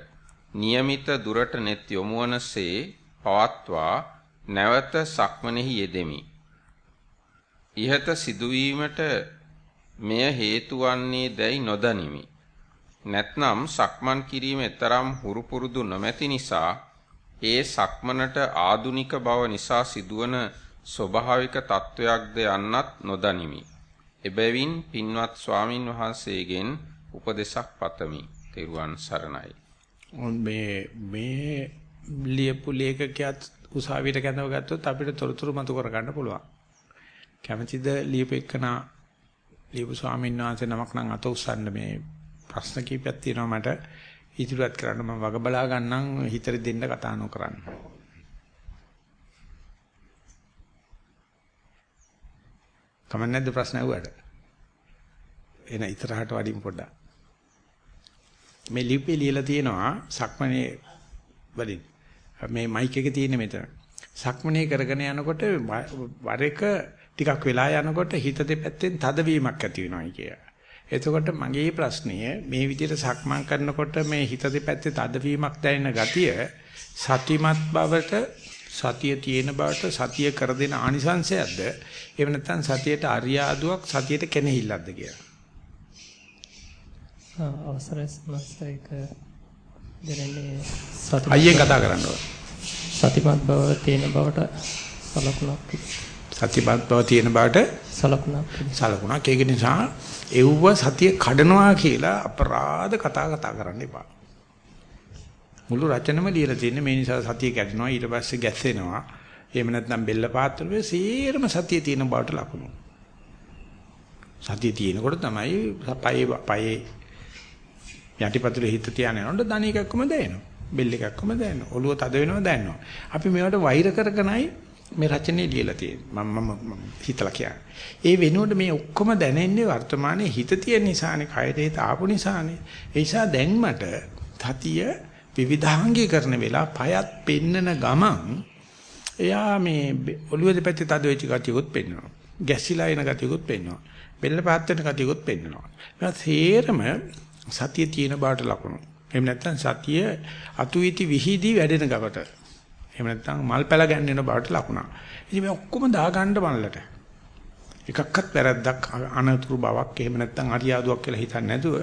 નિયમિત දුරට net යොමුවනසේ පවත්වා නැවත සක්මනේහි යෙදෙමි. ইহත සිදුවීමට මෙය හේතු වන්නේ දැයි නොදනිමි. නැත්නම් සක්මන් කිරීම තරම් හුරු පුරුදු නොමැති නිසා ඒ සක්මනට ආදුනික බව නිසා සිදුවන ස්වභාවික තත්වයක්ද යන්නත් නොදනිමි. එබැවින් පින්වත් ස්වාමින් වහන්සේගෙන් උපදේශක් පතමි. තෙරුවන් සරණයි. මේ මේ ලියපු ලේඛකයාත් උසාවියට කැඳව ගත්තොත් අපිට තොරතුරු මතු කර ගන්න පුළුවන්. කැමැතිද ලියපු එකනා ලියපු ස්වාමීන් වහන්සේ නමක් නම් අත උස්සන්න මේ ප්‍රශ්න කීපයක් තියෙනවා මට. ඉදිරියට කරන්න මම වග බලා ගන්නම් හිතට දෙන්න කතා නොකරන්න. කමක් නැද්ද ප්‍රශ්න අහුවට? එන ඉතරහට වඩින් පොඩ්ඩක්. මේ ලිපියේ ලියලා තියෙනවා සක්මනේ වලින් මේ මයික් එකේ තියෙන මෙතන. සක්මනේ කරගෙන යනකොට වර එක ටිකක් වෙලා යනකොට හිත දෙපැත්තෙන් තදවීමක් ඇති වෙනවා කිය. එතකොට මගේ ප්‍රශ්නය මේ විදිහට සක්මන් කරනකොට මේ හිත දෙපැත්තේ තදවීමක් දැනෙන ගතිය සතිමත් බවට සතිය තියෙන බවට සතිය කර දෙන ආනිසංශයක්ද එහෙම නැත්නම් සතියට අරියාදුවක් සතියට කෙනෙහිල්ලක්ද කියලා. අවසරයි සමස්තයක දෙරන්නේ සති අයියෙන් කතා කරන්න ඕන. සතිමත් බව තියෙන බවට සලකුණක් සතිපත් බව තියෙන බවට සලකුණක් සලකුණක් ඒක නිසා එව්ව සතිය කඩනවා කියලා අපරාධ කතා කතා කරන්න එපා. මුළු රචනෙම ලියලා තියෙන්නේ මේ නිසා සතිය කැඩෙනවා ඊට පස්සේ ගැස්සෙනවා. එහෙම නැත්නම් බෙල්ල පාත්‍රයේ සීරම සතිය තියෙන බවට ලකුණු. සතිය තියෙනකොට තමයි පයේ පයේ යටිපතුලේ හිත තියාගෙන යනකොට ධන එකක්ම දැනෙනවා. බෙල් එකක්ම දැනෙනවා. ඔළුව තද වෙනවා දැනෙනවා. අපි මේවට වෛර කරගෙනයි මේ රචනයේ ලියලා තියෙන්නේ. මම මම හිතලා කියන්නේ. ඒ වෙනුවට මේ ඔක්කොම දැනෙන්නේ වර්තමානයේ හිත තියෙන නිසානේ, කයද හිත ආපු නිසානේ. ඒ නිසා දැන් මට තතිය විවිධාංගීකරණ වෙලා පයත් පෙන්නන ගමන් එයා මේ ඔළුව දෙපැත්තේ තද වෙච්ච ගතියකුත් පෙන්වනවා. ගැසිලා එන ගතියකුත් පෙන්වනවා. බෙල්ල පාත් වෙන ගතියකුත් පෙන්වනවා. මේවා තේරම සතිය තියෙන බාට ලකුණු. එහෙම නැත්නම් සතිය අතුවිති විහිදී වැඩෙන ගවට. එහෙම නැත්නම් මල් පැල ගැන්වෙන බාට ලකුණක්. ඉතින් මේ ඔක්කොම දාගන්න මල්ලට. එකක්වත් වැරද්දක් අනතුරු බවක් එහෙම නැත්නම් අරියාදුවක් කියලා හිතන්නේ නැතුව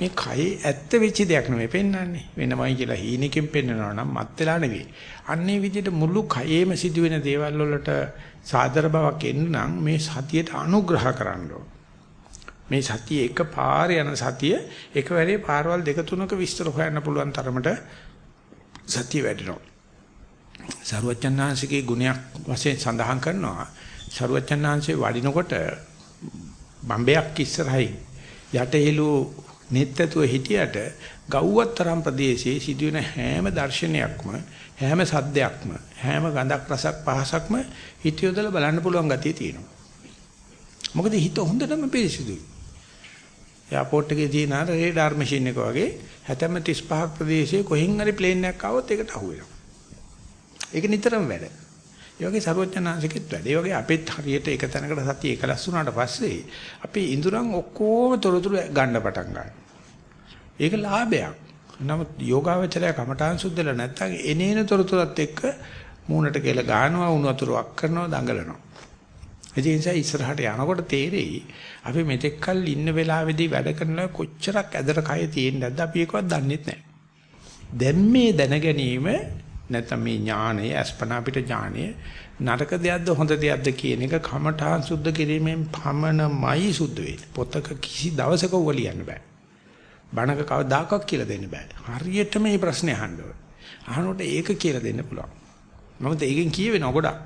මේ කයේ ඇත්ත වෙච්ච දෙයක් නෙමෙයි පෙන්වන්නේ. වෙනමයි කියලා හීනකින් පෙන්වනවා නම් මත් වෙලා නෙවෙයි. අන්නේ විදිහට මුළු කයේම සිදුවෙන දේවල් වලට සාදර බවක් එන්න නම් මේ සතියට අනුග්‍රහ කරන්න ඕන. මේ සතිය එක පාරේ යන සතිය එකවැරේ පාරවල් දෙක තුනක විස්තර හොයන්න පුළුවන් තරමට සතිය වැඩෙනවා. සරුවචන්හන්සේගේ ගුණයක් වශයෙන් සඳහන් කරනවා. සරුවචන්හන්සේ වඩිනකොට බම්බයක් ඉස්සරහින් යටහෙළු නෙත්තතුව හිටියට ගව්වතරම් ප්‍රදේශයේ සිදුවෙන හැම දර්ශනයක්ම හැම සද්දයක්ම හැම ගඳක් රසක් පහසක්ම හිතියොදලා බලන්න පුළුවන් ගතිය තියෙනවා. මොකද හිත හොඳටම පිරිසිදුයි. එයාපෝට් එකේ තියෙන අර රේඩාර් මැෂින් එක වගේ 70 35ක් ප්‍රදේශයේ කොහෙන් හරි ප්ලේන් එකක් ආවොත් ඒකට අහු වෙනවා. ඒක නිතරම වැඩ. ඒ වගේ ਸਰවඥාන්සිකෙත් වැඩ. ඒ වගේ අපිත් හරියට එක තැනකට සතිය එකලස් වුණාට පස්සේ අපි ඉඳුරන් ඔක්කොම තොරතුරු ගන්න පටන් ගන්නවා. ඒක ලාභයක්. නමුත් යෝගාවචරය කමඨාන් සුද්ධල නැත්තම් එනේන තොරතුරත් එක්ක මූණට කියලා ගන්නවා උණු වතුරක් කරනවා දඟලනවා. ඒ නිසා ඉස්සරහට යනකොට තේරෙයි අපි මෙතෙක් කල් ඉන්න වෙලාවේදී වැඩ කරනවා කොච්චරක් ඇදට කය තියෙන්නේ නැද්ද අපි ඒකවත් දන්නේ නැහැ. දැන් මේ දැන ගැනීම නැත්නම් මේ ඥානය අස්පනා පිට ඥානය නරක දෙයක්ද හොඳ දෙයක්ද කියන එක කමඨාන් සුද්ධ කිරීමෙන් පමණමයි සුද්ධ වෙන්නේ. පොතක කිසි දවසක උව ලියන්න බෑ. බණක කවදාකවත් කියලා දෙන්න බෑ. හරියට මේ ප්‍රශ්නේ අහන්න ඕනේ. අහනකොට ඒක කියලා දෙන්න පුළුවන්. මොකද ඒකෙන් කියවෙනවා ගොඩක්.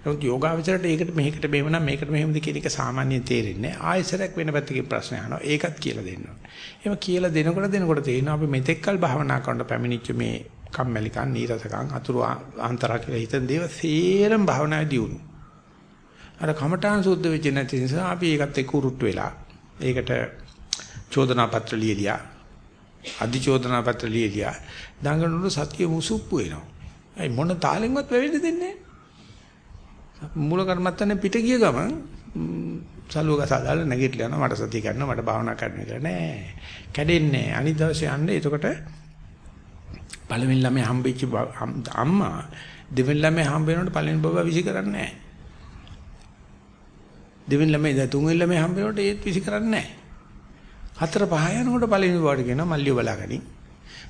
නමුත් යෝගාවචරයට ඒකට මේකට මෙහෙම නම් මේකට මෙහෙමද කියන එක සාමාන්‍යයෙන් තේරෙන්නේ නැහැ. ආයෙසරක් වෙන පැත්තකින් ප්‍රශ්න අහනවා. ඒකත් කියලා දෙන්න ඕනේ. එහෙම කියලා දෙනකොට දෙනකොට තේරෙනවා අපි මෙතෙක්කල් භාවනා කරනකොට පැමිණිච්ච මේ කම්මැලිකම්, නීරසකම්, අතුරු ආන්තරා කියලා හිතන දේව සේරම භාවනාදී දියුණු. අර කමඨාන් සුද්ධ වෙච්ච නැති නිසා අපි ඒකත් එක්ක උරුට්ට වෙලා ඒකට චෝදනා පත්‍ර ලියලියා අධි චෝදනා පත්‍ර ලියලියා දඟනනු සතිය මුසුප්පු වෙනවා. ඒ මොන තාලෙන්වත් වෙවෙන්න දෙන්නේ මූල කර්මත්තනේ පිට ගිය ගමන් සලුව ගසා දාලා නැගිටලා යනවා මට සතිය ගන්නවා මට භාවනා කරන්න කියලා නෑ කැඩෙන්නේ අනිත් දවසේ යන්නේ එතකොට පළවෙනි ළමයා හම්බෙච්ච අම්මා දෙවෙනි ළමයා හම්බ වෙනකොට පළවෙනි බබා විසි කරන්නේ නැහැ. දෙවෙනි ළමයා ඉඳලා තුන්වෙනි ළමයා හම්බ වෙනකොට ඒත් විසි කරන්නේ නැහැ. හතර පහ යනකොට පළවෙනි බබාට කියනවා මල්ලිය බලාගනි.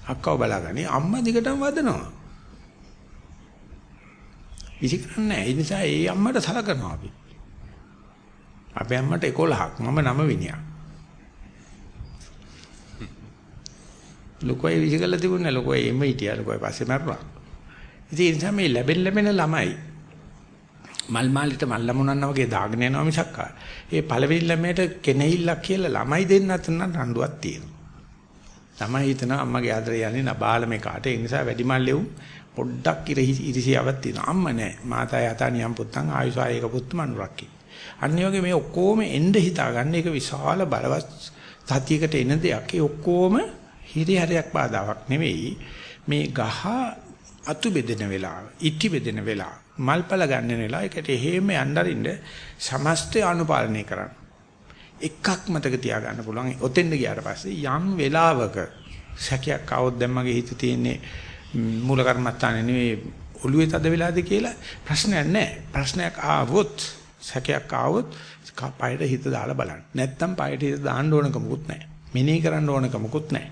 අක්කව බලාගනි. අම්මා දිගටම වදනවා. විසි කරන්නේ නැහැ. ඒ නිසා ඒ අම්මට සලකනවා අපි. අපේ අම්මට 11ක් මම 9 වෙනියක්. ලොකෝයි විසිකලා තිබුණේ ලොකෝයි එම හිටියා ලොකෝයි පස්සේ මැරුණා. ඉතින් ඒ නිසා මේ ලැබෙන ලැබෙන ළමයි මල් මාලිට මල් ලැබුණා වගේ දාගෙන යනවා මිසක් ඒ පළවෙනි ළමයට කෙනෙහිල්ලක් කියලා ළමයි දෙන්න අතර නම් රණ්ඩුවක් තියෙනවා. තමයි හිතනවා අම්මගේ ආදරය යන්නේ නබාලම කාට. ඒ නිසා වැඩිමල්ලෙව් පොඩ්ඩක් ඉරිසියාවක් තියෙනවා. අම්ම නෑ. මාතා යතා නියම් පුත්තන් ආයුසායක පුත්තු මනුරක්කි. අනිත් වගේ මේ ඔක්කොම එන්න හිතාගන්න එක විශාල බලවත් සතියකට එන දෙයක්. ඒ ඔක්කොම හිරිහැරයක් බාධාවක් නෙවෙයි. මේ ගහ අතු බෙදෙන වෙලාව, ඉටි බෙදෙන වෙලාව, මල්පල ගන්න වෙලාව ඒකට හේම යnderින්ද සමස්තය අනුපාලනය කරන්න. එකක් මතක තියාගන්න පුළුවන්. ඔතෙන්ද ගියාට පස්සේ යම් වෙලාවක සැකයක් આવොත් දැන් මගේ හිතේ තියෙන්නේ මූල කර්මත්තානේ නෙවෙයි ඔළුවේ තද වෙලාද කියලා ප්‍රශ්නයක් නැහැ. ප්‍රශ්නයක් ආවොත් සැකයක් ආවොත් පයට හිත දාලා බලන්න. නැත්තම් පයට හිත දාන්න ඕනකමකුත් නැහැ. මෙනෙහි කරන්න ඕනකමකුත් නැහැ.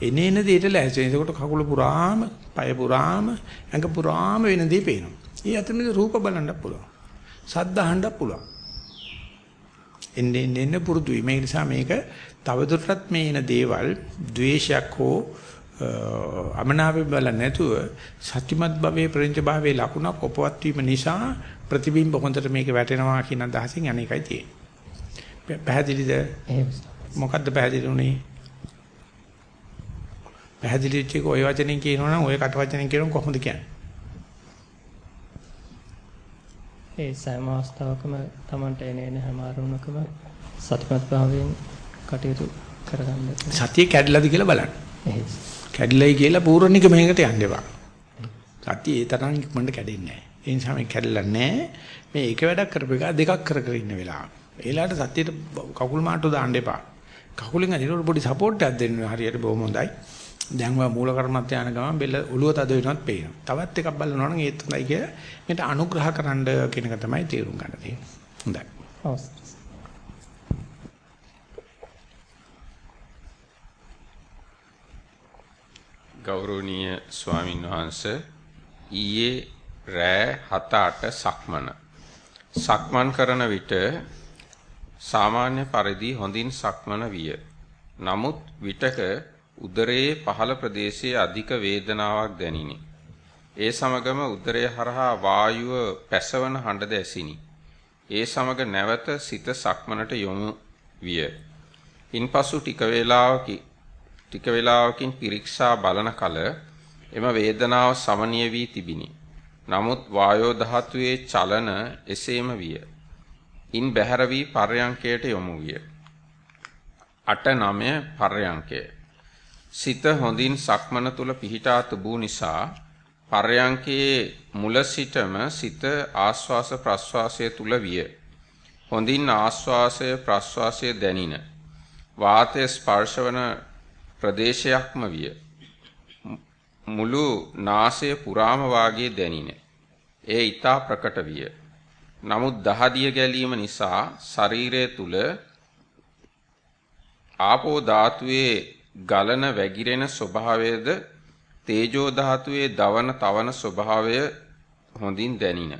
එනේන දෙයට ලැහැසෙන. එතකොට කකුල පුරාම, පය පුරාම, ඇඟ පුරාම වෙන දේ පේනවා. ඒ අතරේ රූප බලන්නත් පුළුවන්. සද්ද අහන්නත් පුළුවන්. එන්නේ එන්නේ පුරුදු වීම. ඒ නිසා මේක තවදුරටත් මේ එන දේවල් ද්වේෂයක් හෝ අමනාපය බල නැතුව සත්‍යමත් භවයේ ප්‍රඥා භාවයේ ලකුණක් උපවත් වීම නිසා ප්‍රතිබිම්බ හොඳට මේක වැටෙනවා කියන අදහසින් අනේකයි තියෙන්නේ. පැහැදිලිද? මොකද්ද පැහැදිලි උනේ? පැහැදිලි වෙච්ච එක ওই වචනෙන් කියනවනම් ওই කට වචනෙන් කියනොත් කොහොමද කියන්නේ? ඒ සෑම අවස්ථාවකම Tamanට එන එන හැම අරමුණකම සතිමත් භාවයෙන් කටයුතු කරගන්න. සතිය කැඩලාද කියලා බලන්න. එහෙයි. කැඩිලයි කියලා පූර්ණික මේකට යන්න එපා. සතිය ඒ තරම් ඉක්මනට කැඩෙන්නේ නැහැ. ඒ නිසා මේ කැඩලා නැහැ. මේ එක වැඩක් කරපු එක දෙකක් කර කර ඉන්න වෙලාව. ඒලාට සතියට කකුල් මාට්ටු දාන්න එපා. කකුලෙන් අදිනකොට පොඩි සපෝට් එකක් දෙන්න හරියට බොහොම හොඳයි. දැන් වා මූල කර්මත් යන ගමන් බෙල්ල ඔළුව තද වෙනවත් පේනවා. තවත් එකක් බලනවා නම් ඒත් හොඳයි කියලා මේට අනුග්‍රහ කරන්න කියන එක තමයි තේරුම් ගන්න තියෙන්නේ. හොඳයි. අවසන්. ගෞරවනීය ස්වාමින් වහන්සේ ඊයේ රෑ 7-8 සක්මන සක්මන් කරන විට සාමාන්‍ය පරිදි හොඳින් සක්මන විය. නමුත් විටක උදරයේ පහළ ප්‍රදේශයේ අධික වේදනාවක් දැනිනි. ඒ සමගම උදරය හරහා වායුව පැසවන හඬද ඇසිනි. ඒ සමග නැවත සිත සක්මනට යොමු විය. ඉන්පසු ටික වේලාවකින් ටික වේලාවකින් පිරික්සා බලන කල එම වේදනාව සමනිය වී තිබිනි. නමුත් වායෝ ධාතුවේ චලන එසේම විය. ඉන් බැහැර වී පර්යංකයට යොමු විය. 8 9 පර්යංකය. සිත හොඳින් සක්මන තුල පිහිටා තිබූ නිසා පර්යංකයේ මුල සිටම සිත ආස්වාස ප්‍රස්වාසය තුල විය. හොඳින් ආස්වාසය ප්‍රස්වාසය දැනින. වාතය ස්පර්ශවන ප්‍රදේශයක්ම විය. මුළු නාසය පුරාම වාගේ දැනින. එය ඊටා ප්‍රකට විය. නමුත් දහදිය ගැලීම නිසා ශරීරය තුල ආපෝ ධාතුවේ ගලන වැగిරෙන ස්වභාවයද තේජෝ ධාතුවේ දවන තවන ස්වභාවය හොඳින් දැනින.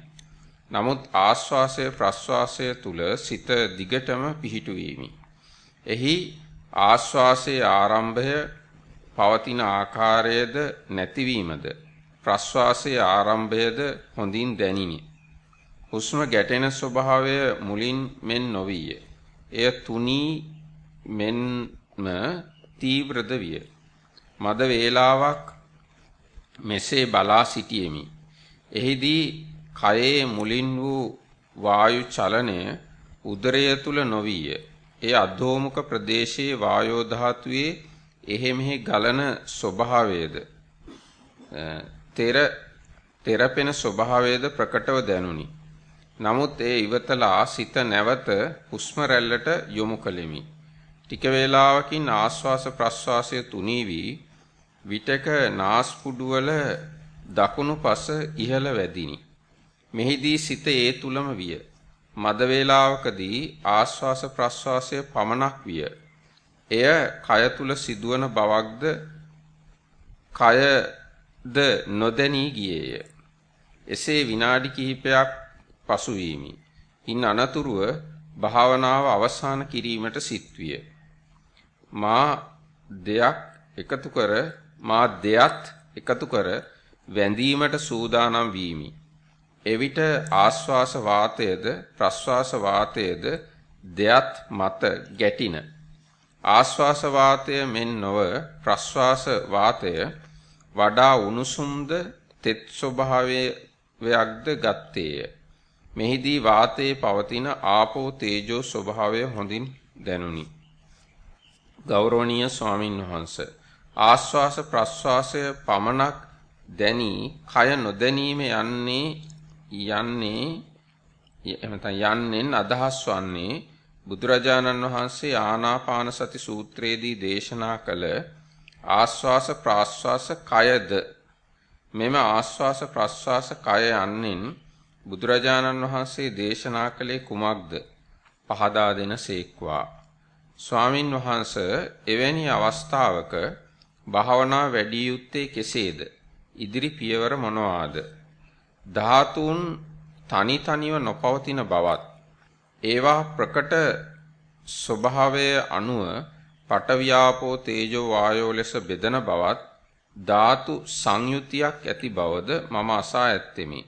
නමුත් ආස්වාසය ප්‍රස්වාසය තුල සිත දිගටම පිහිටුවීමි. එහි ආශ්වාසයේ ආරම්භය පවතින ආකාරයේද නැතිවීමද ප්‍රශ්වාසයේ ආරම්භයද හොඳින් දැනිනි. හුස්ම ගැටෙන ස්වභාවය මුලින් මෙන් නොවිය. එය තුනී මෙන්ම තීව්‍රද විය. මද වේලාවක් මෙසේ බලා සිටියෙමි. එහිදී කයේ මුලින් වූ වායු චලනය උදරය තුල නොවිය. ඒ අධෝමුඛ ප්‍රදේශයේ වායෝ ධාතුවේ එහෙ මෙහෙ ගලන ස්වභාවයේද තෙර තෙරපෙන ස්වභාවයේද ප්‍රකටව දැනුනි. නමුත් ඒ ඉවතලා සිත නැවත හුස්ම රැල්ලට යොමු කළෙමි. ටික වේලාවකින් ආශ්වාස ප්‍රශ්වාසය තුනී වී විටක නාස්පුඩුවල දකුණු පස ඉහළ වැදිනි. මෙහිදී සිත ඒ තුලම විය. මද වේලාවකදී ආශ්වාස ප්‍රශ්වාසය පමණක් විය. එය කය තුල සිදුවන බවක්ද කයද නොදැනී ගියේය. එසේ විනාඩි කිහිපයක් පසු වීමි. ඉන් අනතුරුව භාවනාව අවසන් කිරීමට සිත්විය. මා දෙයක් එකතු කර මා දෙයත් එකතු කර වැඳීමට සූදානම් වීමි. එවිට ආශ්වාස වාතයේද ප්‍රශ්වාස වාතයේද දෙයත් මත ගැටින ආශ්වාස වාතය මෙන් නොව ප්‍රශ්වාස වාතය වඩා උණුසුම්ද තෙත් ස්වභාවයක්ද ගත්තේය. මෙහිදී වාතයේ පවතින ආපෝ තේජෝ ස්වභාවය හොඳින් දැනුනි. ගෞරවනීය ස්වාමින් වහන්සේ ආශ්වාස ප්‍රශ්වාසය පමණක් දැනි කය නොදැනීම යන්නේ යන්නේ එමෙතන යන්නෙන් අදහස් වන්නේ බුදුරජාණන් වහන්සේ ආනාපාන සති සූත්‍රයේදී දේශනා කළ ආස්වාස ප්‍රාස්වාස කයද? මෙම ආස්වාස ප්‍රාස්වාස කය යන්නෙන් බුදුරජාණන් වහන්සේ දේශනා කළේ කුමක්ද? පහදා දෙන සේක්වා. ස්වාමින් වහන්ස එවැනි අවස්ථාවක භාවනා වැඩි යුත්තේ කෙසේද? ඉදිරි පියවර මොනවාද? ධාතුන් තනි තනිව නොපවතින බවත් ඒවා ප්‍රකට ස්වභාවය අනුව පටවියාපෝ තේජෝ වායෝ ලෙස බෙදෙන බවත් ධාතු සංයුතියක් ඇති බවද මම අසා ඇත්තෙමි.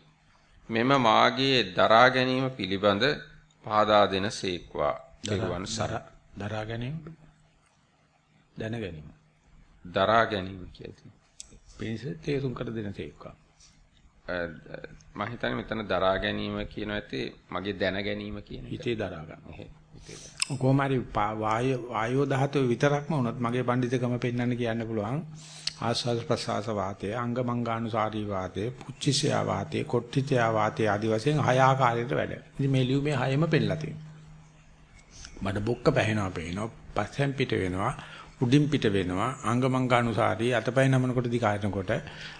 මෙම මාගේ දරා ගැනීම පිළිබඳ පහදා දෙන සේක්වා. දරුවන් සර දරා ගැනීම දැන ගැනීම. දරා ගැනීම කියති. පින්ස තේරුම් කර දෙන සේක්වා. මම හිතන්නේ මෙතන දරා ගැනීම කියන ඇත්තේ මගේ දැන ගැනීම කියන එක. හිතේ දරා ගන්න. කොහොම හරි වායෝ ධාතුව විතරක්ම වුණත් මගේ පඬිතුකම පෙන්වන්න කියන්න පුළුවන්. ආස්වාද ප්‍රසආස වාතය, අංග මංගානුසාරී වාතය, පුච්චිසයා වාතය, කොට්ටිතයා වාතය ආදී වශයෙන් හය ආකාරයකට වැඩ. ඉතින් මේ ලියුමේ හයම පෙන්නලා තියෙනවා. බඩ බොක්ක පැහෙනවා පේනවා, පස්සෙන් පිට වෙනවා, උඩින් පිට වෙනවා, අංග මංගානුසාරී අතපය නමනකොට දිකාරනකොට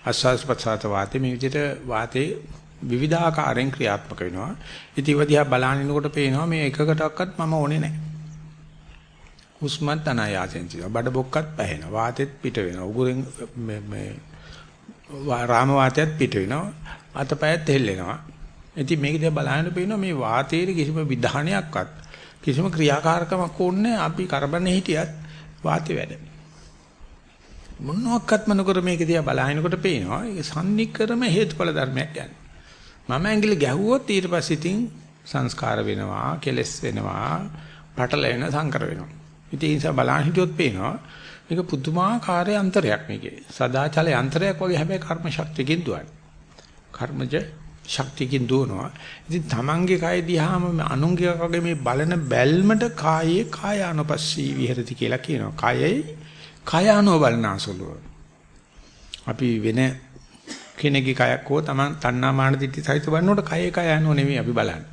ආස්වාද ප්‍රසආස වාතය මේ විදිහට වාතේ විවිධාකාරයෙන් ක්‍රියාත්මක වෙනවා. ඉතින් ඒව දිහා බලනකොට පේනවා මේ එකකටවත් මම ඕනේ නැහැ. හුස්මත් අනායාසයෙන් තියෙනවා. බඩ බොක්කත් පැහෙනවා. වාතෙත් පිට වෙනවා. උගුරෙන් මේ මේ රාම වාතයත් පිට වෙනවා. අතපයත් හෙල්ලෙනවා. ඉතින් මේක දිහා බලනකොට පේනවා මේ වාතයේ කිසිම විධානයක්වත් කිසිම ක්‍රියාකාරකමක් ඕනේ අපි කරබනේ හිටියත් වාතය වැඩ. මොනවාක්වත්ම නොකර මේක දිහා බලනකොට පේනවා ඒක සම්නික්‍රම හේතුඵල ධර්මයක් යන්නේ. මම ඇඟිලි ගැහුවොත් ඊට පස්සේ ඉතින් සංස්කාර වෙනවා, කෙලස් වෙනවා, පටලැවෙන සංකර වෙනවා. ඉතින් ඒ නිසා බලන් හිටියොත් පේනවා මේක පුදුමාකාර යන්ත්‍රයක් මේකේ. සදාචල යන්ත්‍රයක් වගේ හැබැයි කර්ම ශක්තියකින් දුවන්නේ. කර්මජ ශක්තියකින් දුවනවා. ඉතින් තමන්ගේ කය දිහාම අනුන්ගේ වගේ මේ බලන බැල්මට කායේ කායානුපස්සී විහෙරති කියලා කියනවා. කයයි කයානෝ බලනාසලුව. අපි වෙන කෙනෙක්ගේ කයක් හෝ Taman තණ්හා මාන දිටි සහිත බලනකොට කය කය යනෝ නෙමෙයි අපි බලන්නේ.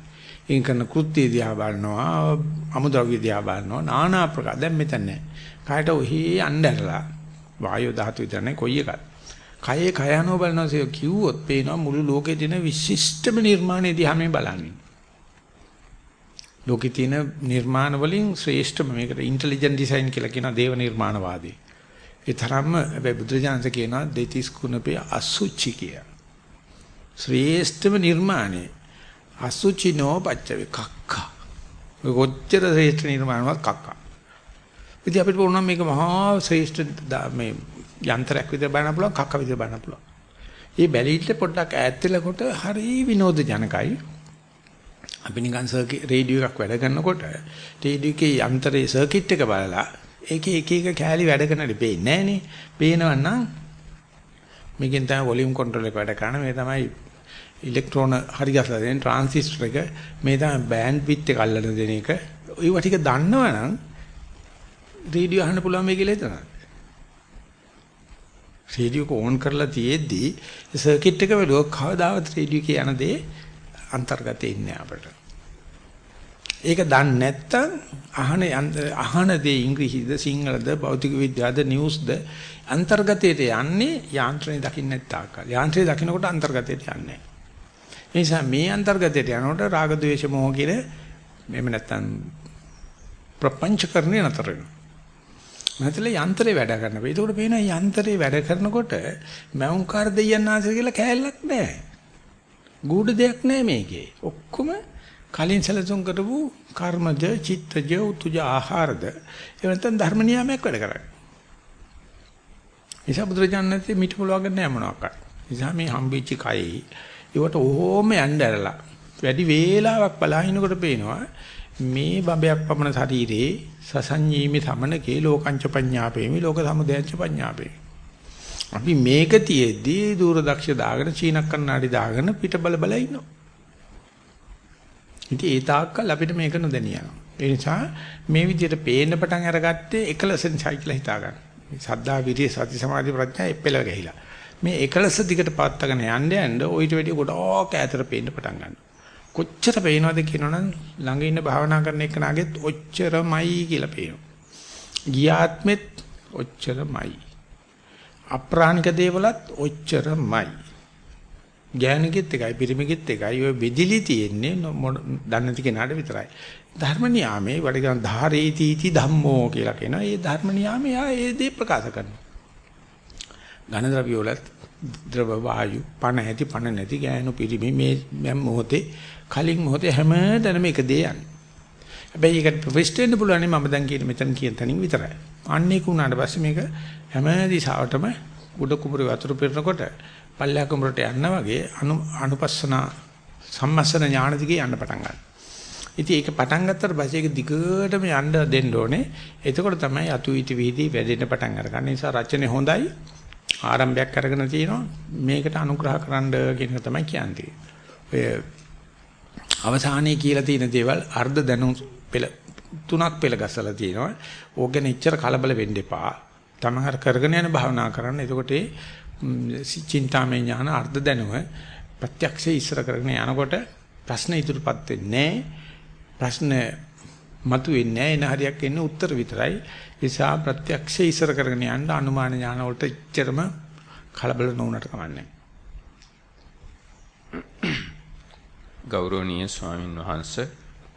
එයින් කරන කෘත්‍ය දිහා බලනවා, අමුද්‍රව්‍ය දිහා බලනවා, নানা ආකාර. දැන් මෙතන නැහැ. කයට ඔහි අnderලා වායෝ ධාතු විතරනේ කොයි එකත්. කයේ කය යනෝ බලනවා කිව්වොත් පේනවා මුළු ලෝකේ තියෙන විශිෂ්ටම නිර්මාණය දිහා මේ බලන්නේ. ලෝකේ තියෙන නිර්මාණ වලින් ශ්‍රේෂ්ඨම මේකට ඉන්ටෙලිජන්ට් ඩිසයින් කියලා කියන දේව නිර්මාණවාදී. ඒ තරම්ම හැබැයි බුදුරජාණන්සේ කියනවා දෙතිස් කුණපේ අසුචි කිය. ශ්‍රේෂ්ඨම නිර්මාණය අසුචිනෝ පච්චවේ කක්කා. ඔය කොච්චර ශ්‍රේෂ්ඨ නිර්මාණයක් කක්කා. ඉතින් අපිට වුණා මේක මහා ශ්‍රේෂ්ඨ මේ යන්ත්‍රයක් විදිහට බලන්න පුළුවන් කක්ක විදිහට බලන්න පුළුවන්. මේ බැලීට පොඩ්ඩක් ඈත් වෙලකොට හරි විනෝද ජනකයි. අපි නිකන් සර්කිට් රේඩියෝ එකක් වැඩ කරනකොට රේඩියෝ එකේ යන්ත්‍රයේ සර්කිට් එක බලලා ඒකේ එක එක කෑලි වැඩ කරන්න දෙන්නේ නැහනේ. පේනවනම් මේකෙන් තමයි වොලියුම් කන්ට්‍රෝල් එක වැඩ කරන්නේ. මේ තමයි ඉලෙක්ට්‍රෝන හරි ගසලා දෙන ට්‍රාන්සිස්ටර් එක. මේ තමයි බෑන්ඩ් විඩ්ත් එක අල්ලන දෙන එක. ඔයව ටික දන්නවනම් රේඩියෝ අහන්න පුළුවන් මේ කියලා හිතනවා. රේඩියෝ එක ඕන් කරලා තියෙද්දි සර්කිට් එක වලෝ කවදාවත් රේඩියෝ එකේ යන දේ අන්තර්ගතේ ඉන්නේ අපිට. ඒක දන්නේ නැත්තම් අහන අහන දේ ඉංග්‍රීසිද සිංහලද භෞතික විද්‍යාවද නිවුස්ද අන්තර්ගතයට යන්නේ යාන්ත්‍රණය දකින්න නැත්තාකල්. යාන්ත්‍රණය දකින්නකොට අන්තර්ගතයට යන්නේ ඒ නිසා මේ අන්තර්ගතයට යනකොට රාග ద్వේෂ මොහ කියන මෙහෙම නැත්තම් ප්‍රපංචකරණය නතර වෙනවා. නැත්නම් යන්ත්‍රේ වැඩ කරනවා. ඒකෝට පේනවා යන්ත්‍රේ වැඩ කරනකොට මෞංකාර දෙයයන් ආසය කියලා කෑල්ලක් නැහැ. ගුඩ දෙයක් නැහැ මේකේ. ඔක්කොම කලින් සැලසුම් කරපු කර්මජ, චිත්තජ, උතුජ ආහාරද ඒ නැත්නම් ධර්ම නියාමයක් වැඩ කරන්නේ. නිසා බුදුරජාණන්සේ මිට පොළවගෙන නැහැ මොනවාක්වත්. නිසා මේ හම්බෙච්ච කයි ඒවට ඕම යnderලා වැඩි වේලාවක් බලහිනකොට පේනවා මේ බඹයක් පමණ ශරීරේ සසඤ්ඤීමි සමනකේ ලෝකංච පඤ්ඤාපේමි ලෝක සමුදයංච පඤ්ඤාපේමි. අපි මේක තියේදී දූරදක්ෂ දාගෙන චීන කන්නාඩි දාගෙන පිට බල බල ඉන්නවා. ඉතින් ඒ තාක්කල් අපිට මේක නොදැනියනවා. ඒ නිසා මේ විදිහට පේන්න පටන් අරගත්තේ එකලසෙන් සයිකල් හිතා ගන්න. මේ සද්දා විරිය සති සමාධි ප්‍රඥා එපෙළ ගහිලා. මේ එකලස දිගට පාත්තගෙන යන්න යන්න ඔయిత වැඩි ගොඩක් ඈතට පේන්න පටන් ගන්නවා. කොච්චර පේනවද කියනවනම් ළඟ ඉන්න භාවනා කරන එක නාගෙත් ඔච්චරමයි කියලා පේනවා. ගියාත්මෙත් ඔච්චරමයි. අප්‍රාණික දේවලත් ඔච්චරමයි. ඥානිකෙත් එකයි පිරිමිකෙත් එකයි ඔය බෙදිලි තියෙන්නේ දන්නේ නැති කෙනාට විතරයි. ධර්ම නියාමයේ වඩගන් ධාරේති इति ධම්මෝ කියලා කියනවා. ඒ ධර්ම නියාමයේ ආ ඒ දේ ප්‍රකාශ කරනවා. ඝන ද්‍රව්‍ය වලත් ද්‍රව වායු පණ ඇති පණ නැති ගෑනු පිරිමි මේ මොහොතේ කලින් මොහොතේ හැමතැනම එක දේ යන්නේ. හැබැයි ඒකට ප්‍රොෆෙස්ට් වෙන්න පුළුවන් මම දැන් කියන මෙතන කියන තැනින් විතරයි. අන්නේ කුණාට පස්සේ මේක හැම දිශාවටම උඩ කුඹුර වතුර පිරනකොට පල්ලෙහා කුඹුරට යන්න වගේ අනු අනුපස්සන සම්මස්සන ඥාන දිගේ යන්න පටන් ගන්නවා. ඉතින් ඒක පටන් ගත්තට පස්සේ ඒක දිගටම යන්න දෙන්න ඕනේ. එතකොට තමයි අතු ඊටි වීදි වැඩෙන්න පටන් අරගන්න. ඒ නිසා රචනය හොඳයි. ආරම්භයක් අරගෙන තියෙනවා. මේකට අනුග්‍රහ කරන්න කියන එක තමයි කියන්නේ. ඔය අවසානයේ කියලා තියෙන දේවල් අර්ධ දැනුම් පෙළ තුනක් පෙළ ගසලා තියෙනවා. ඕක ගැන ඉච්චර කලබල වෙන්න එපා. තමහර කරගෙන යන භාවනා කරන්න. එතකොට ඒ චින්තාමය ඥාන අර්ධ දැනුම ප්‍රත්‍යක්ෂයේ ඉස්සර කරගෙන යනකොට ප්‍රශ්න ඉදිරිපත් වෙන්නේ ප්‍රශ්න මතුවෙන්නේ නැහැ. එන හරියක් එන්නේ උත්තර විතරයි. ඒ නිසා ප්‍රත්‍යක්ෂයේ ඉස්සර කරගෙන යන්න අනුමාන ඥාන වලට ඉච්චරම කලබල නොවුනට කමන්නේ. ගෞරවනීය ස්වාමින් වහන්සේ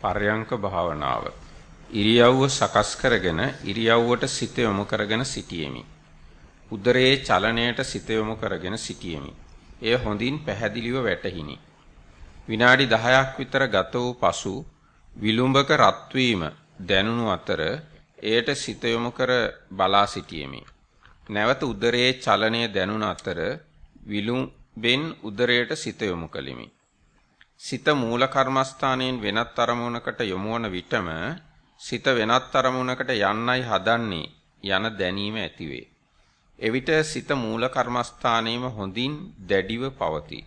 පර්යංක භාවනාව ඉරියව්ව සකස් කරගෙන ඉරියව්වට සිත යොමු කරගෙන සිටියෙමි. උදරයේ චලනයට සිත යොමු කරගෙන සිටියෙමි. එය හොඳින් පැහැදිලිව වැටහිනි. විනාඩි 10ක් විතර ගත වූ පසු විලුඹක රත් දැනුණු අතර එයට සිත යොමු කර බලා සිටියෙමි. නැවත උදරයේ චලනය දැනුණ අතර විලුඹෙන් උදරයට සිත යොමු කළෙමි. සිත මූල කර්මස්ථානයෙන් වෙනත් අරමුණකට යොමුවන විටම සිත වෙනත් අරමුණකට යන්නයි හදන්නේ යන දැනීම ඇතිවේ. එවිට සිත මූල කර්මස්ථානයේම හොඳින් දැඩිව පවතී.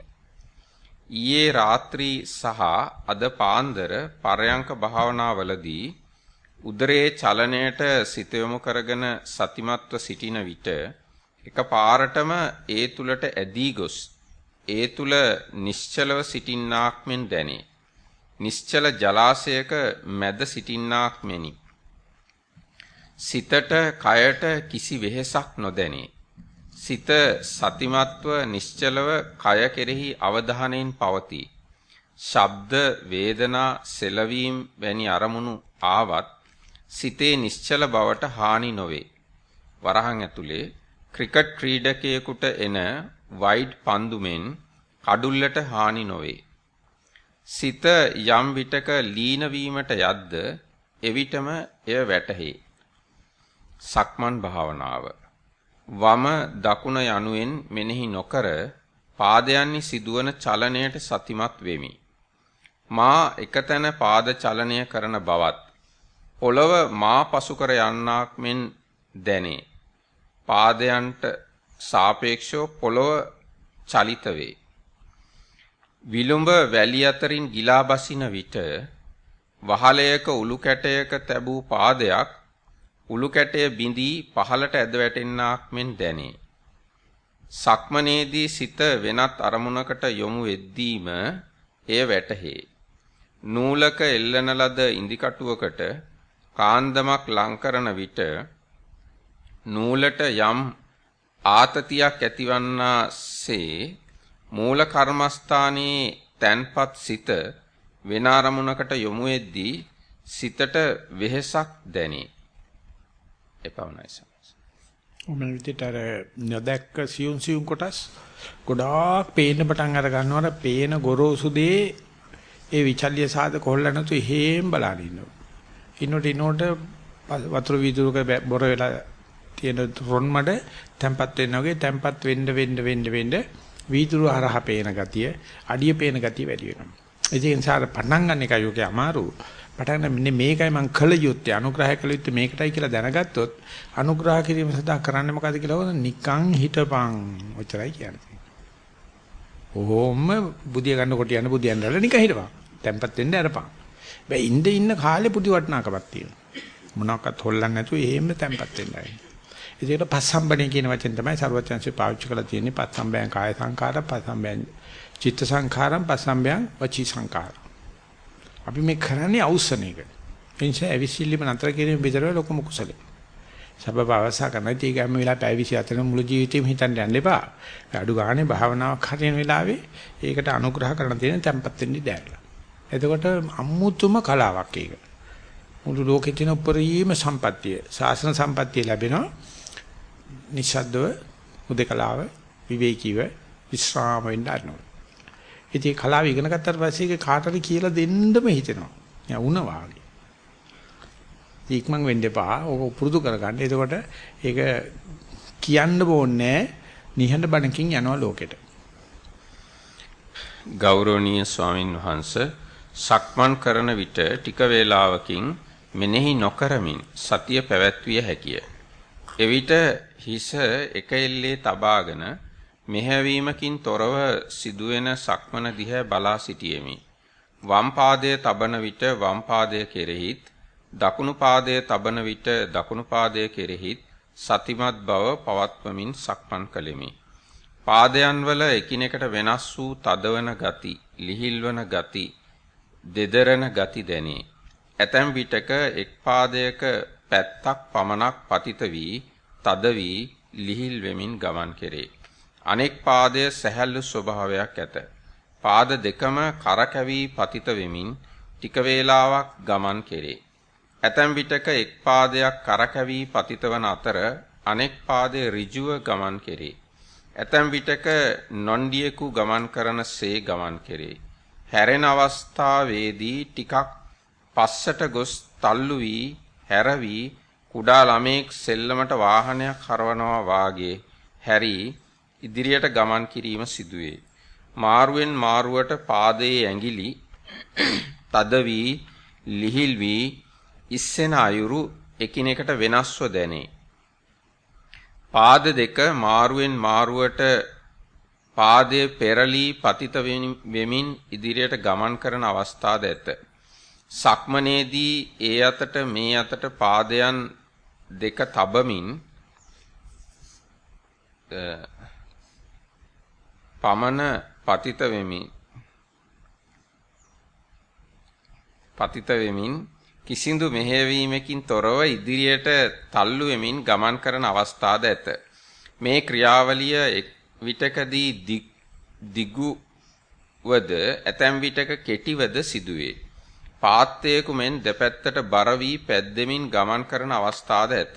ඊයේ රාත්‍රී සහ අද පාන්දර පරයන්ක භාවනාවලදී උදරයේ චලනයට සිත යොමු කරගෙන සතිමත්ව සිටින විට එකපාරටම ඒ තුලට ඇදී ගොස් ඒ තුල නිශ්චලව සිටින්නාක් මෙන් දැනේ. නිශ්චල ජලාශයක මැද සිටින්නාක් මෙනි. සිතට කයට කිසි වෙහෙසක් නොදැනේ. සිත සතිමත්ව නිශ්චලව කය කෙරෙහි අවධානයෙන් පවතී. ශබ්ද වේදනා සෙලවීම වැනි අරමුණු ආවත් සිතේ නිශ්චල බවට හානි නොවේ. වරහන් ඇතුලේ ක්‍රිකට් ක්‍රීඩකයෙකුට එන වයිඩ් පන්දුමෙන් කඩුල්ලට හානි නොවේ. සිත යම් විටක ලීන වීමට යද්ද එවිටම එය වැටහි. සක්මන් භාවනාව වම දකුණ යනුවෙන් මෙනෙහි නොකර පාදයන්හි සිදුවන චලනයට සතිමත් වෙමි. මා එකතැන පාද චලනය කරන බවත් පොළව මා පසු කර යන්නාක් මෙන් දැනේ. පාදයන්ට සාපේක්ෂව පොළව චලිත වේ. විලුඹ වැලි අතරින් ගිලා බසින විට වහලයක උළු කැටයක තැබූ පාදයක් උළු කැටය බිඳී පහළට ඇද වැටෙන්නාක් මෙන් දැනේ. සක්මනේදී සිත වෙනත් අරමුණකට යොමු වෙද්දීම එය වැටහේ. නූලක එල්ලන ලද ඉදිකටුවකට කාන්දමක් ලං කරන විට නූලට යම් ආතතියක් ඇතිවන්නාසේ මූල කර්මස්ථානයේ තැන්පත් සිත වෙන අරමුණකට යොමු වෙද්දී සිතට වෙහෙසක් දැනේ. එපමණයි සමස්. ඔමන විදිහට අර නොදැක්ක සියුම් සියුම් කොටස් ගොඩාක් පේන්න පටන් අර ගන්නවට පේන ගොරෝසු දේ ඒ විචල්්‍ය සාධක හොල්ල නැතු හේම් බලන ඉන්නවා. ඉන්නොට ඉන්නොට වතුර වීදුරුක බොර වෙලා තියෙන රොන් මඩ තැම්පත් වෙනවා වගේ තැම්පත් වෙන්න වෙන්න වෙන්න වෙන්න වීදුරු හරහා පේන ගතිය, අඩිය පේන ගතිය වැඩි වෙනවා. ඒ නිසා පටන් ගන්න එකයි ඔකේ අමාරු. පටන් මෙන්න මේකයි මං කළ යුත්තේ අනුග්‍රහය කළ යුත්තේ මේකටයි කියලා දැනගත්තොත් අනුග්‍රහ කිරීම සඳහා කරන්නේ මොකද්ද කියලා හොන නිකං හිටපන් ඔච්චරයි කියන්නේ. ඕම බුදිය ගන්න කොට යන බුදියන් වල නිකන් හිටපන්. tempat වෙන්න අරපන්. බෑ ඉන්න ඉන්න කාලේ පුදි වටනාකමක් තියෙනවා. මොනවාක්වත් හොල්ලන්නේ නැතුව එහෙම tempat වෙන්නයි. ඒකට පස්සම්බණේ කියන වචෙන් තමයි ਸਰවචන්සේ පාවිච්චි කරලා තියෙන්නේ පස්සම්බයං කාය සංකාර පස්සම්බයං චිත්ත සංඛාරම් පස්සම්බයං වචී සංකාර. අපි මේ කරන්නේ අවසන එක. එනිසා අවිසිල්ලිම නතර කිරීම විතරයි ලොකුම කුසලයි. සබබ අවසා කරන ඉතින් හැම වෙලාවෙ පැය 24 මුළු ජීවිතේම හිතන්න යන්න එපා. අඩු ගානේ භාවනාවක් හරින වෙලාවේ ඒකට අනුග්‍රහ කරන තියෙන තැම්පත් වෙන්න දැරලා. එතකොට අමුතුම කලාවක් ඒක. මුළු ලෝකෙ තියෙන උපරිම සම්පත්තිය, සාසන සම්පත්තිය ලැබෙනවා. නිශ්ශබ්දව, උදේකලාව, විවේකීව විශ්‍රාම වෙන්න අරනවා. ඉතින් කලාව ඉගෙන ගත්තට පස්සේ ඒක කාටරි කියලා දෙන්නම හිතෙනවා. යා වුණ වාගේ. ඉක්මන් වෙන්න එපා. ඕක පුරුදු කරගන්න. එතකොට ඒක කියන්න ඕනේ නිහඬ බණකින් යනවා ලෝකෙට. ගෞරවනීය ස්වාමින් වහන්සේ සක්මන් කරන විට ටික වේලාවකින් මෙනෙහි නොකරමින් සතිය පැවැත්විය හැකිය. එවිට හිස එක එල්ලේ තබාගෙන මෙහැවීමකින් තොරව සිදුවෙන සක්මන දිහා බලා සිටියෙමි. වම් පාදයේ තබන විට වම් පාදයේ කෙරෙහිත් දකුණු පාදයේ තබන විට දකුණු පාදයේ කෙරෙහිත් සතිමත් බව පවත්වමින් සක්මන් කළෙමි. පාදයන් වල එකිනෙකට වෙනස් වූ තදවන ගති, ලිහිල්වන ගති, දෙදරන ගති දැනේ. ඇතැම් විටක එක් පාදයක පැත්තක් පමණක් පතිත වී, තද වී, ලිහිල් වෙමින් ගමන් කෙරේ. අනෙක් පාදයේ සැහැල්ලු ස්වභාවයක් ඇත. පාද දෙකම කරකැවි පතිත වෙමින් ටික වේලාවක් ගමන් කෙරේ. ඇතැම් විටක එක් පාදයක් කරකැවි පතිත වන අතර අනෙක් පාදයේ ඍජුව ගමන් කෙරේ. ඇතැම් විටක නොන්ඩියෙකු ගමන් කරන සේ ගමන් කෙරේ. හැරෙන අවස්ථාවේදී ටිකක් පස්සට ගොස් තල්ලු වී හැරවි කුඩා ළමෙක් සෙල්ලමට වාහනයක් හරවනවා වාගේ හැරි ඉදිරියට ගමන් කිරීම සිදුවේ. මාරුවෙන් මාරුවට පාදයේ ඇඟිලි තද වී ලිහිල් වී ඉස්සෙන අයුරු එකිනෙකට වෙනස්ව දැනේ. පාද දෙක මාරුවෙන් මාරුවට පාදයේ පෙරලී පතිත වෙමින් ඉදිරියට ගමන් කරන අවස්ථාද ඇත. සක්මනේදී ඒ අතට මේ අතට පාදයන් දෙක තබමින් පමණ පතිත වෙමින් පතිත වෙමින් කිසිඳු මෙහෙයවීමකින් තොරව ඉදිරියට තල්ලු වෙමින් ගමන් කරන අවස්ථාද ඇත. මේ ක්‍රියාවලිය එක් විටකදී දිගුවද ඇතැම් විටක කෙටිවද සිදුවේ. පාත්‍යයකු මෙන් දෙපැත්තට බර වී පැද්දෙමින් ගමන් කරන අවස්ථාද ඇත.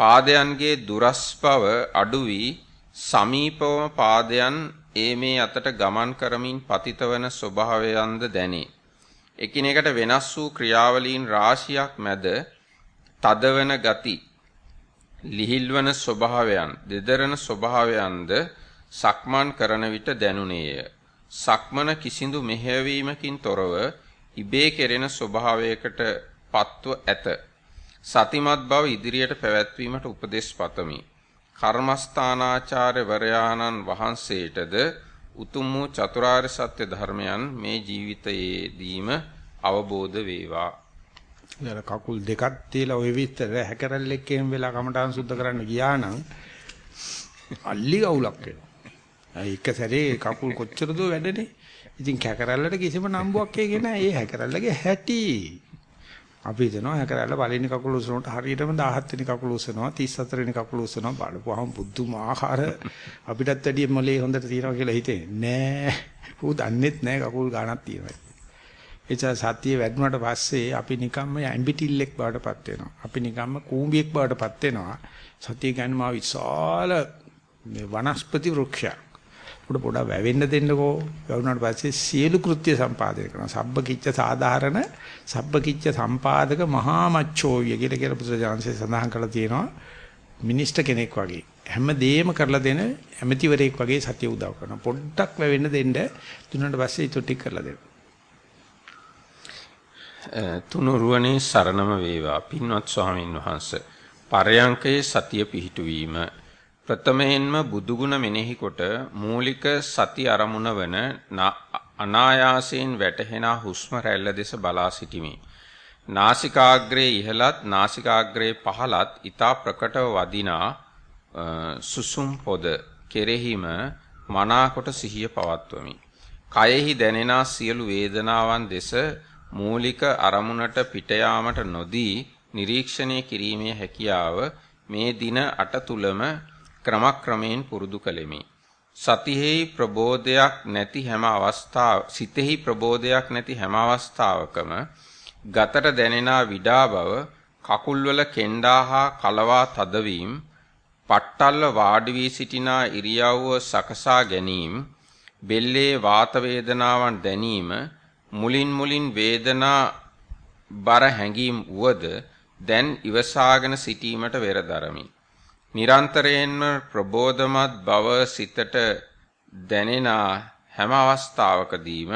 පාදයන්ගේ දුරස් බව අඩු වී සමීපවම පාදයන් ඒ මේ අතට ගමන් කරමින් පතිතවන ස්වභාවයන්ද දැනේ. එකිනෙකට වෙනස් වූ ක්‍රියාවලීන් රාශියක් මැද තදවන ගති, ලිහිල්වන ස්වභාවයන්, දෙදරන ස්වභාවයන්ද සක්මන් කරන විට දැනුනේය. සක්මන කිසිඳු මෙහෙයවීමකින් තොරව ඉබේ කෙරෙන ස්වභාවයකට පත්ව ඇත. සතිමත් බව ඉදිරියට පැවැත්වීමට උපදෙස් පතමි. කර්මස්ථානාචාර්ය වරයාණන් වහන්සේටද උතුම් වූ චතුරාර්ය සත්‍ය ධර්මයන් මේ ජීවිතයේදීම අවබෝධ වේවා. ඊළ කකුල් දෙකක් තියලා ওই විතර හැකරල්ලෙක් එහෙම වෙලා කමටහන් සුද්ධ කරන්න ගියා නම් අල්ලි ගවුලක් වෙනවා. ඒක සැරේ කකුල් කොච්චර දෝ වැඩනේ. ඉතින් කැකරල්ලට කිසිම නම්බුවක් ඒකේ නැහැ. ඒ හැකරල්ලගේ හැටි. අපි හිතනවා හැකරල්ල පළවෙනි කකුල උස්සනකොට හරියටම 17 වෙනි කකුල උස්සනවා 34 වෙනි කකුල උස්සනවා බලපුවාම බුද්ධමාහාර අපිටත් වැඩිය මොලේ හොඳට තියනවා කියලා හිතේ නෑ. ඌ දන්නෙත් නෑ කකුල් ගාණක් තියෙනවා එචා සතිය වැඩුණාට පස්සේ අපි නිකම්ම ඇම්බිටිල්ලෙක් බවටපත් වෙනවා. අපි නිකම්ම කූඹියෙක් බවටපත් වෙනවා. සතිය කියන්නේ මා විශාල මේ වනස්පති වෘක්ෂයක්. උඩ පොඩක් වැවෙන්න දෙන්නකෝ. වැවුනාට පස්සේ සියලු කෘත්‍ය සම්පාදනය කරනවා. සබ්බකිච්ච සාධාරණ සබ්බකිච්ච සම්පාදක මහා මච්චෝවිය කියලා කියලා පුත්‍රජාන්සේ සඳහන් කරලා තියෙනවා. මිනිස්ටර් කෙනෙක් වගේ. හැම දෙයක්ම කරලා දෙන ඇමතිවරයෙක් වගේ සතිය උදව් කරනවා. පොඩ්ඩක් වැවෙන්න දෙන්න දුන්නාට පස්සේ ඊට ටික කරලා දෙනවා. තුනුරුවනේ සරණම වේවා පින්වත් ස්වාමින් වහන්සේ පරයන්කේ සතිය පිහිටුවීම ප්‍රථමයෙන්ම බුදුගුණ මෙනෙහි කොට මූලික සති අරමුණ වන අනායාසයෙන් වැටහෙන හුස්ම රැල්ල දෙස බලා සිටිමි. නාසිකාග්‍රේ ඉහළත් නාසිකාග්‍රේ පහළත් ඊතා ප්‍රකටව වදිනා සුසුම් පොද කෙරෙහිම මනාකොට සිහිය පවත්වමි. කයෙහි දැනෙනා සියලු වේදනාවන් දෙස මූලික අරමුණට පිට යාමට නොදී නිරීක්ෂණය කිරීමේ හැකියාව මේ දින 8 තුලම ක්‍රමක්‍රමයෙන් පුරුදු කළෙමි. සතිෙහි ප්‍රබෝධයක් නැති හැම අවස්ථාව සිතෙහි ප්‍රබෝධයක් නැති හැම අවස්ථාවකම ගතට දැනෙනා විඩා බව කකුල්වල කෙන්ඩා හා කලවා තදවීම පට්ටල්ල වාඩි වී සිටිනා ඉරියව්ව සකසා ගැනීම බෙල්ලේ වාත වේදනාවන් දැනීම මුලින් මුලින් වේදනා බර හැඟීම් වුවද දැන් ඉවසාගෙන සිටීමට වෙරදරමි. නිරන්තරයෙන්ම ප්‍රබෝධමත් බව සිතට දැනෙන හැම අවස්ථාවකදීම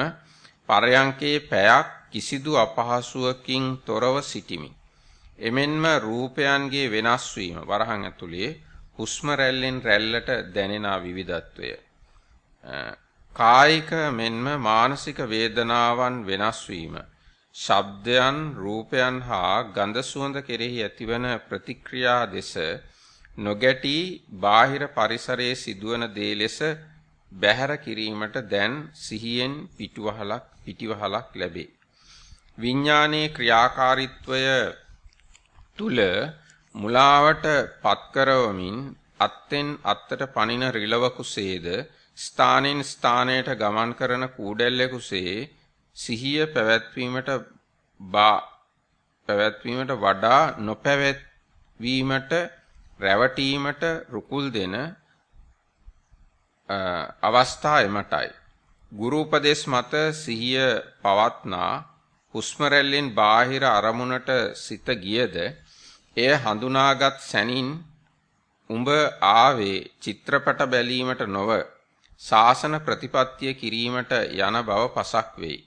පරයන්කේ පැයක් කිසිදු අපහසුවකින් තොරව සිටිමි. එමෙන්ම රූපයන්ගේ වෙනස් වීම වරහන් ඇතුලේ හුස්ම රැල්ලෙන් රැල්ලට දැනෙන විවිධත්වය කායික මෙන්ම මානසික වේදනාවන් වෙනස් වීම ශබ්දයන් රූපයන් හා ගන්ධ සුවඳ කෙරෙහි ඇතිවන ප්‍රතික්‍රියා දෙස නොගැටි බාහිර පරිසරයේ සිදුවන දේ ලෙස බැහැර කිරීමට දැන් සිහියෙන් පිටුවහලක් පිටිවහලක් ලැබේ. විඥානයේ ක්‍රියාකාරීත්වය තුල මුලාවට පත්කරවමින් අත්ෙන් අත්තට පනින රිලව කුසේද ස්ථානෙන් ස්ථානයට ගමන් කරන කූඩැල්ලෙකුසේ සිහිය පැවැත්වීමට බා පැවැත්වීමට වඩා නොපැවැත්වීමට රැවටීමට රුකුල් දෙන අවස්ථා එමටයි. ගුරු උපදේශ මත සිහිය පවත්නා හුස්ම රැල්ලෙන් බාහිර අරමුණට සිත ගියද එය හඳුනාගත් සැනින් උඹ ආවේ චිත්‍රපට බැලීමට නොව ශාසන ප්‍රතිපත්තිය කිරීමට යන බව පසක් වෙයි.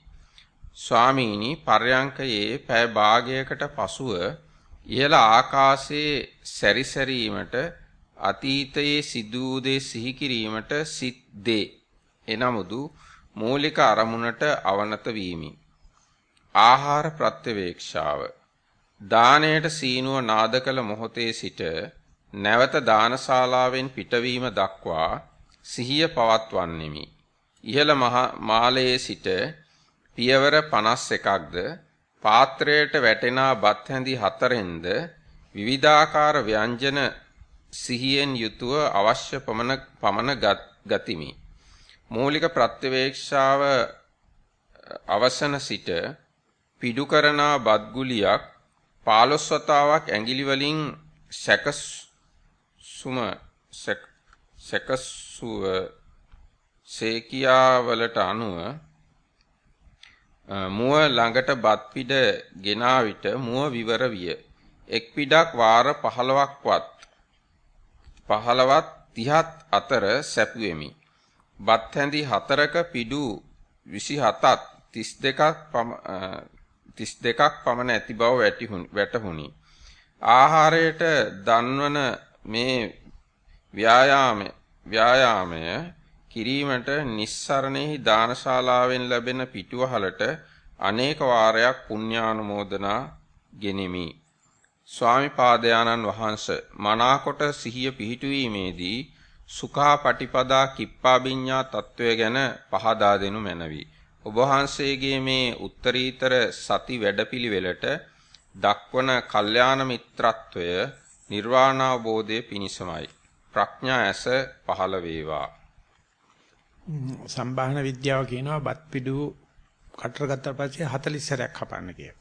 ස්වාමීනි පර්යංකයේ පෑ භාගයකට පසුව ඉහළ ආකාශයේ සැරිසැරීමට අතීතයේ සිදු වූ දේ සිහි කිරීමට සිත් දේ එනමුදු මූලික අරමුණට අවනත වීමි. ආහාර ප්‍රත්‍යවේක්ෂාව දාණයට සීනුව නාද කළ මොහොතේ සිට නැවත දානශාලාවෙන් පිටවීම දක්වා සිහිය පවත්වන්නෙමි. ඉහළ මාලයේ සිට පියවර 51ක්ද පාත්‍රයට වැටෙනා බත් හැඳි හතරෙන්ද විවිධාකාර ව්‍යංජන සිහියෙන් යුතුව අවශ්‍ය පමණ පමණ ගතිමි. මූලික ප්‍රත්‍යවේක්ෂාව අවසන සිට පිඩු කරනා බත් ගුලියක් 15 වතාවක් ඇඟිලි වලින් සැකසුම සැකසුව සේකියා වලට අනුව මුව ළඟට බත් පිඩ ගෙනා විට මුව විවර විය. එක් පිඩක් වාර 15ක්වත් 15වත් 30ත් අතර සැපුවෙමි. බත් හැඳි හතරක පිඩු 27ත් 32ක් 32ක් පමණ ඇති බව වැටහුණි. ආහාරයට දන්වන මේ ව්‍යායාමය ව්‍යායාමය කිරීමට නිස්සරණෙහි දානශාලාවෙන් ලැබෙන පිටුවහලට අනේක වාරයක් පුණ්‍යානුමෝදනා ගෙනෙමි. ස්වාමි පාදයානන් වහන්ස මනාකොට සිහිය පිහිටුවීමේදී සුඛා පටිපදා කිප්පාබිඤ්ඤා తত্ত্বය ගැන පහදා දෙනු මැනවි. ඔබ වහන්සේගේ මේ උත්තරීතර සති වැඩපිළිවෙලට දක්වන කල්යාණ මිත්‍රත්වය නිර්වාණ අවබෝධය පිණිසමයි. ප්‍රඥා ඇස පහළ වේවා. සම්භාහන විද්‍යාව කියනවා බත් පිඩු කටර ගත්තා පස්සේ 40 සැරයක් හපන්න කියලා.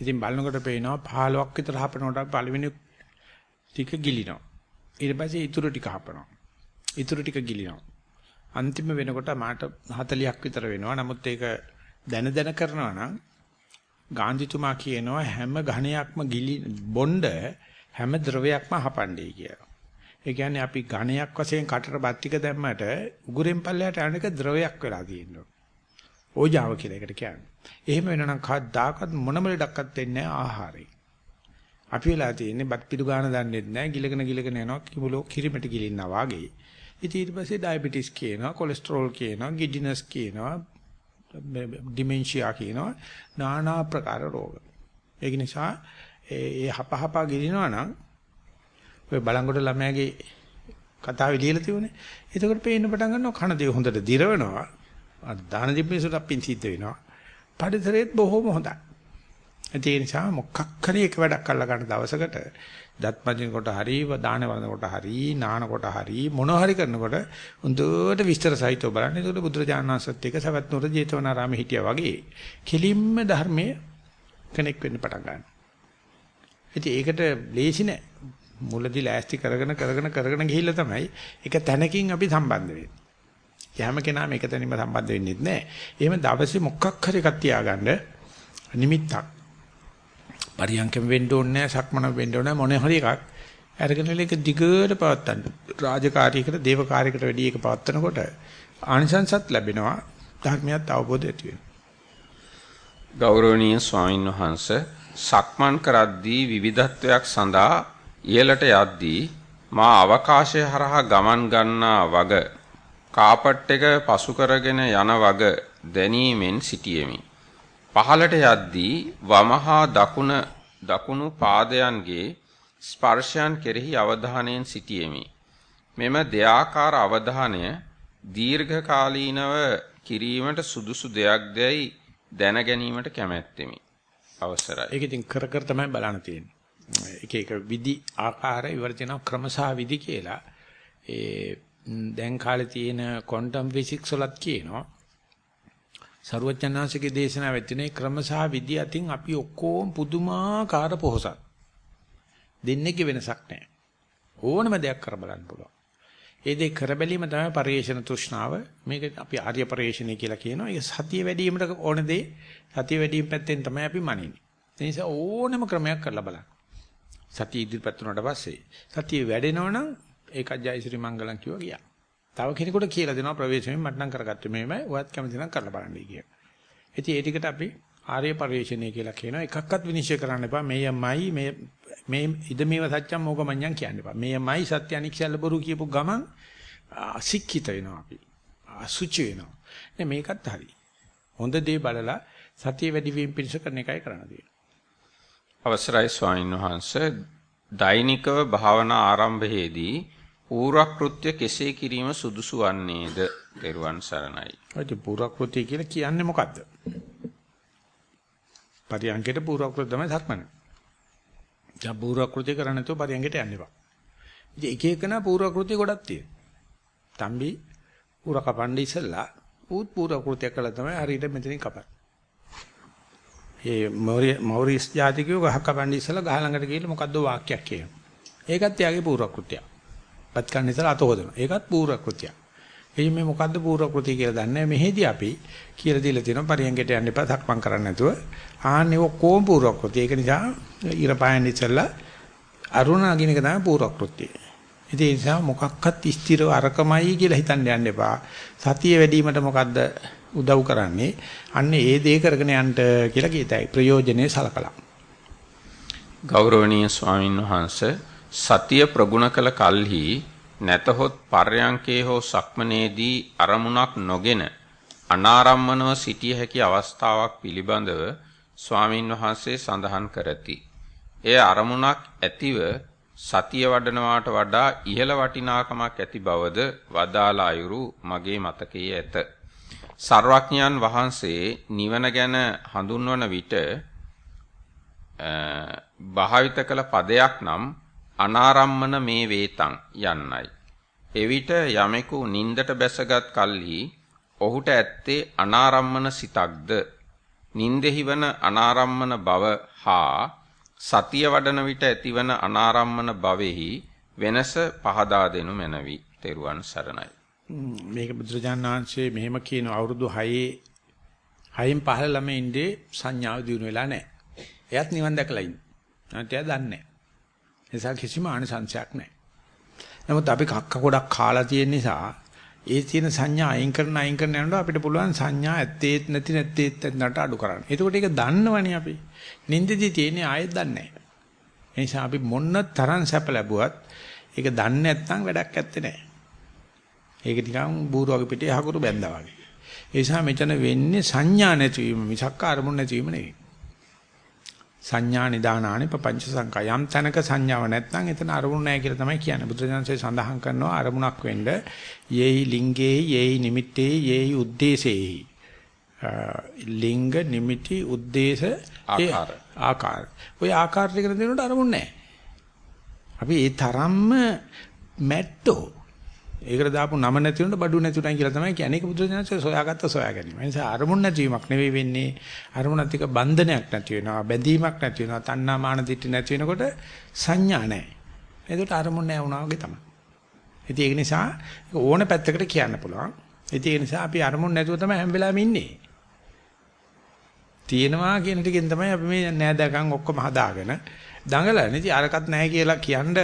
ඉතින් බලනකොට පේනවා 15ක් විතර හපනකොට පළවෙනි ටික ගිලිනවා. ඊට පස්සේ ඊටු ටික හපනවා. ඊටු ටික ගිලිනවා. අන්තිම වෙනකොට මාට 40ක් විතර වෙනවා. නමුත් ඒක දැන දැන කරනවා නම් ගාන්ධිතුමා කියනවා හැම ඝණයක්ම ගිලි බොණ්ඩ හැම ද්‍රවයක්ම හපන්නේ කියලා. ඒ කියන්නේ අපි ඝණයක් වශයෙන් කටට බත් ටික දැම්මට උගුරෙන් පල්ලයට යන එක ද්‍රවයක් වෙලා තියෙනවා. ඕජාව කියලා එකට කියන්නේ. එහෙම වෙනනම් කවදාකවත් මොනම ලඩක්වත් වෙන්නේ නැහැ ආහාරේ. අපි වෙලා තියෙන්නේ බත් පිටු ගන්න දන්නෙත් නැහැ ගිලගෙන ගිලගෙන යනවා කිමුලෝ කිරිමැටි ගිලින්නා වාගේ. ඉතින් ඊට පස්සේ ඩයබටිස් කියනවා කොලෙස්ටරෝල් කියනවා ගිඩිනස් කියනවා ඩිමෙන්ෂියා කියනවා নানা ප්‍රකාර රෝග. ඒක නිසා ඒ හපහපා ගිලිනවා නම් ඔය බලංගොඩ ළමයාගේ කතාවේ ලියලා තියුනේ. එතකොට පේන්න පටන් ගන්නවා කන දේ හොඳට දිරවනවා. අර දාන දීපේසුට අපින් සිද්ධ වෙනවා. පරිසරයේත් බොහොම හොඳයි. ඒ නිසා මොකක් හරි එක වැඩක් අල්ල ගන්න දවසකට දත් මදින කොට හරි දාන වන්දන කොට හරි නාන කොට හරි මොන හරි කරනකොට හොඳට විස්තර සහිතව බලන්න. ඒකට බුදුරජාණන් වහන්සේත් එක්ක සවැත් නුර ජේතවනාරාමේ හිටියා වගේ කෙලින්ම ධර්මයේ කෙනෙක් වෙන්න පටන් ගන්නවා. ඉතින් ඒකට ලේසි නෑ. මුලදී ලෑස්ති කරගෙන කරගෙන කරගෙන ගිහිල්ලා තමයි එක තැනකින් අපි සම්බන්ධ වෙන්නේ. යෑම කෙනා මේක තැනින්ම සම්බන්ධ වෙන්නේ නැහැ. එහෙම දවසේ මොකක් හරි එකක් තියාගන්න නිමිත්තක්. පරියන්කම් වෙන්න ඕනේ නැහැ, සක්මන වෙන්න ඕනේ මොනේ හරි එකක්. අරගෙන ඒක දිගට පවත්තන්න. රාජකාරියකට, දේවකාරියකට වැඩි එක පවත්තනකොට ආනිසංසත් ලැබෙනවා. ධර්මියත් අවබෝධ ඇති වෙනවා. ගෞරවනීය ස්වාමින් වහන්සේ සක්මන් කරද්දී විවිධත්වයක් සඳහා ඉහළට යද්දී මා අවකාශය හරහා ගමන් ගන්නා වග කාපට් එක පසු කරගෙන යන වග දැනීමෙන් සිටියෙමි. පහළට යද්දී වමහා දකුණ දකුණු පාදයන්ගේ ස්පර්ශයන් කෙරෙහි අවධානයෙන් සිටියෙමි. මෙම දෙආකාර අවධානය දීර්ඝ කාලීනව කිරීමට සුදුසු දෙයක්දයි දැන ගැනීමට කැමැත්තෙමි. අවසරයි. ඒක ඉතින් කර කර තමයි බලන්න තියෙන්නේ. එක එක විදි ආකාර ඉවරදින ක්‍රමසා විදි කියලා. ඒ දැන් කාලේ තියෙන ක්වොන්ටම් ෆිසික්ස් වලත් කියනවා. සරුවචනාංශිකේ දේශනාවෙ තියෙන ක්‍රමසා විදි අතින් අපි ඔක්කොම පුදුමාකාර පොහසත්. දෙන්නේක වෙනසක් නැහැ. ඕනම දෙයක් කර බලන්න පුළුවන්. ඒ දෙක කර බැලීම තමයි පරිේශන තෘෂ්ණාව. මේක අපි ආර්ය පරිේශණය කියලා කියනවා. ඒක සතිය වැඩි වීමට ඕන දේ සතිය වැඩි වීම පැත්තෙන් තමයි අපි මනින්නේ. ඒ නිසා ඕනම ක්‍රමයක් කරලා බලන්න. සතිය ඉදිරිපත් වුණාට පස්සේ සතිය වැඩෙනවනම් ඒකත් ජයශ්‍රී මංගලම් කිව්වා ගියා. තව කෙනෙකුට කියලා දෙනවා ප්‍රවේශමෙන් මට නම් කරගත්තේ මෙහෙමයි. ඔයත් කැමති නම් කරලා බලන්නයි කියලා. ඉතින් ඒ ටිකට අපි ආර්ය පරිශ්‍රණය කියලා කියනවා. එකක්වත් විනිශ්චය කරන්න එපා. මේයමයි මේ මේ ඉදමේව සත්‍යම් මොගමඤ්ඤම් කියන්න එපා. මේයමයි සත්‍ය අනික්ෂල් බොරු කියපු ගමන් අසික්කිත වෙනවා අපි. අසුචි වෙනවා. නේ මේකත් හරි. හොඳ දේ බලලා සතිය වැඩි වීම පිණිස කරන එකයි කරන්න තියෙන්නේ. අවසරයි ස්වාමීන් වහන්සේ දෛනිකව භාවනා ආරම්භයේදී පූර්වක්‍ෘත්‍ය කෙසේ කිරීම සුදුසු වන්නේද? ත්වන් සරණයි. ඔය පූර්වක්‍ෘත්‍ය කියලා කියන්නේ මොකද්ද? පරියංගයට පූර්වක්‍ෘත්‍ය තමයි සක්මන. දැන් පූර්වක්‍ෘත්‍ය කරන්නේ නැතුව පරියංගයට යන්න එපා. ඉතින් එක එකනා පූර්වක්‍ෘත්‍ය ගොඩක් තියෙනවා. තම්බි පුර කපන්න ඉස්සලා ඌත් පූර්වක්‍ෘත්‍ය කළා තමයි හරියට මෙතනින් කපන්නේ. ඒ මෞරිස් ජාතිකයෝ ගහ කපන්න ඉස්සලා ගහ ළඟට ගිහලා මොකද්ද වාක්‍යයක් කියනවා. ඒකත් යාගේ පූර්වක්‍ෘත්‍යය. පත් ගන්න ඉස්සලා අත හොදනවා. ඒකත් පූර්වක්‍ෘත්‍යය. එයි මේ මොකද්ද පූර්වක්‍ෘතිය කියලා දන්නේ මෙහෙදි අපි කියලා දීලා තියෙනවා පරියංගයට යන්න එපා සක්මන් කරන්න නැතුව ආන්නේ ඔක්කොම පූර්වක්‍ෘතිය. ඒක නිසා ඉර පායන් ඉස්සලා අරුණ අගින එක තමයි පූර්වක්‍ෘතිය. ඉතින් ඒ නිසා මොකක්වත් ස්ථිරව අරකමයි කියලා හිතන්න යන්න එපා. සතිය වැඩිවීමට මොකද්ද උදව් කරන්නේ? අන්න ඒ දේ කරගෙන යන්න කියලා කියතයි. ප්‍රයෝජනේ සලකලා. ගෞරවනීය ස්වාමින් වහන්සේ සතිය ප්‍රගුණ කළ කල්හි නැතහොත් පර්යංකේ හෝ සක්මනේදී අරමුණක් නොගෙන අනාරම්මනව සිටිය හැකි අවස්ථාවක් පිළිබඳව ස්වාමින් වහන්සේ සඳහන් කරති. එය අරමුණක් ඇතිව සතිය වඩනවාට වඩා ඉහළ වටිනාකමක් ඇති බවද වදාලා අයුරු මගේ මතකයේ ඇත. සර්වඥයන් වහන්සේ නිවන ගැන හඳුන්වන විට භාවිත කළ පදයක් නම් අනාරම්මන මේ වේතං යන්නයි. එවිට යමෙකු නින්දට බැසගත් කල්හි ඔහුට ඇත්තේ අනාරම්මන සිතක්ද නින්දෙහි වන අනාරම්මන බව හා සතිය වඩන විට ඇතිවන අනාරම්මන භවෙහි වෙනස පහදා දෙනු මැනවි. තෙරුවන් සරණයි. මේක බුදුරජාණන් වහන්සේ මෙහෙම කියන අවුරුදු 6 6න් පහළ ළමයින්ගේ සංඥාව දිනු වෙලා නැහැ. එයාත් නිවන් දැකලා ඉන්නේ. නැත්නම් එයා දන්නේ නැහැ. නිසා කිසිම ආනිසංශයක් නැහැ. නමුත් අපි කක්ක ගොඩක් කාලා තියෙන නිසා ඒ තියෙන සංඥා අයින් කරන අයින් කරන යනකොට අපිට පුළුවන් සංඥා ඇත්තේත් නැති නැත්තේත් නැට අඩු කරන්න. එතකොට ඒක දන්නවනේ අපි. නින්දදී තියෙන්නේ ආයෙත් දන්නේ නැහැ. ඒ නිසා අපි මොන්න තරම් සැප ලැබුවත් ඒක දන්නේ නැත්නම් වැඩක් ඇත්තේ නැහැ. ඒක නිකන් බූරුවගේ පිටේ හකුරු බැඳා වගේ. ඒ නිසා මෙතන වෙන්නේ සංඥා නැතිවීම මිසක් අරමුණ නැතිවීම නෙවෙයි. සංඥා නිදානානේ පపంచ සංකා යම් තැනක සංඥාව නැත්නම් එතන අරමුණ නැහැ කියලා තමයි කියන්නේ. බුදුරජාණන්සේ සඳහන් කරනවා අරමුණක් වෙන්න යේයි ලිංගේ යේයි නිමිත්තේ යේයි උද්දේශේහි. ලිංග නිමිති උද්දේශ ආකාර ආකාර. ওই ආකාර ටික දෙනකොට අරමුණ නැහැ. අපි ඒ තරම්ම මැට්ටෝ ඒකට දාපු නම නැති වුණා බඩු නැතුණයි කියලා තමයි කියන්නේ. ඒක බුදුරජාණන්සේ සොයාගත්ත සොයා ගැනීම. ඒ නිසා අරමුණ නැතිවීමක් නෙවෙයි වෙන්නේ. අරමුණත් එක්ක බන්ධනයක් නැති වෙනවා. බැඳීමක් නැති වෙනවා. තණ්හා මාන දිටි නැති වෙනකොට සංඥා නැහැ. එතකොට අරමුණ නැහැ වුණා වගේ තමයි. ඉතින් ඒක නිසා ඕන පැත්තකට කියන්න පුළුවන්. ඉතින් ඒ නිසා අපි අරමුණ නැතුව තමයි හැම වෙලාවෙම ඉන්නේ. තියෙනවා කියන ටිකෙන් තමයි අපි මේ නෑදකම් ඔක්කොම හදාගෙන දඟලන්නේ. ඉතින් අරකට නැහැ කියලා කියන්න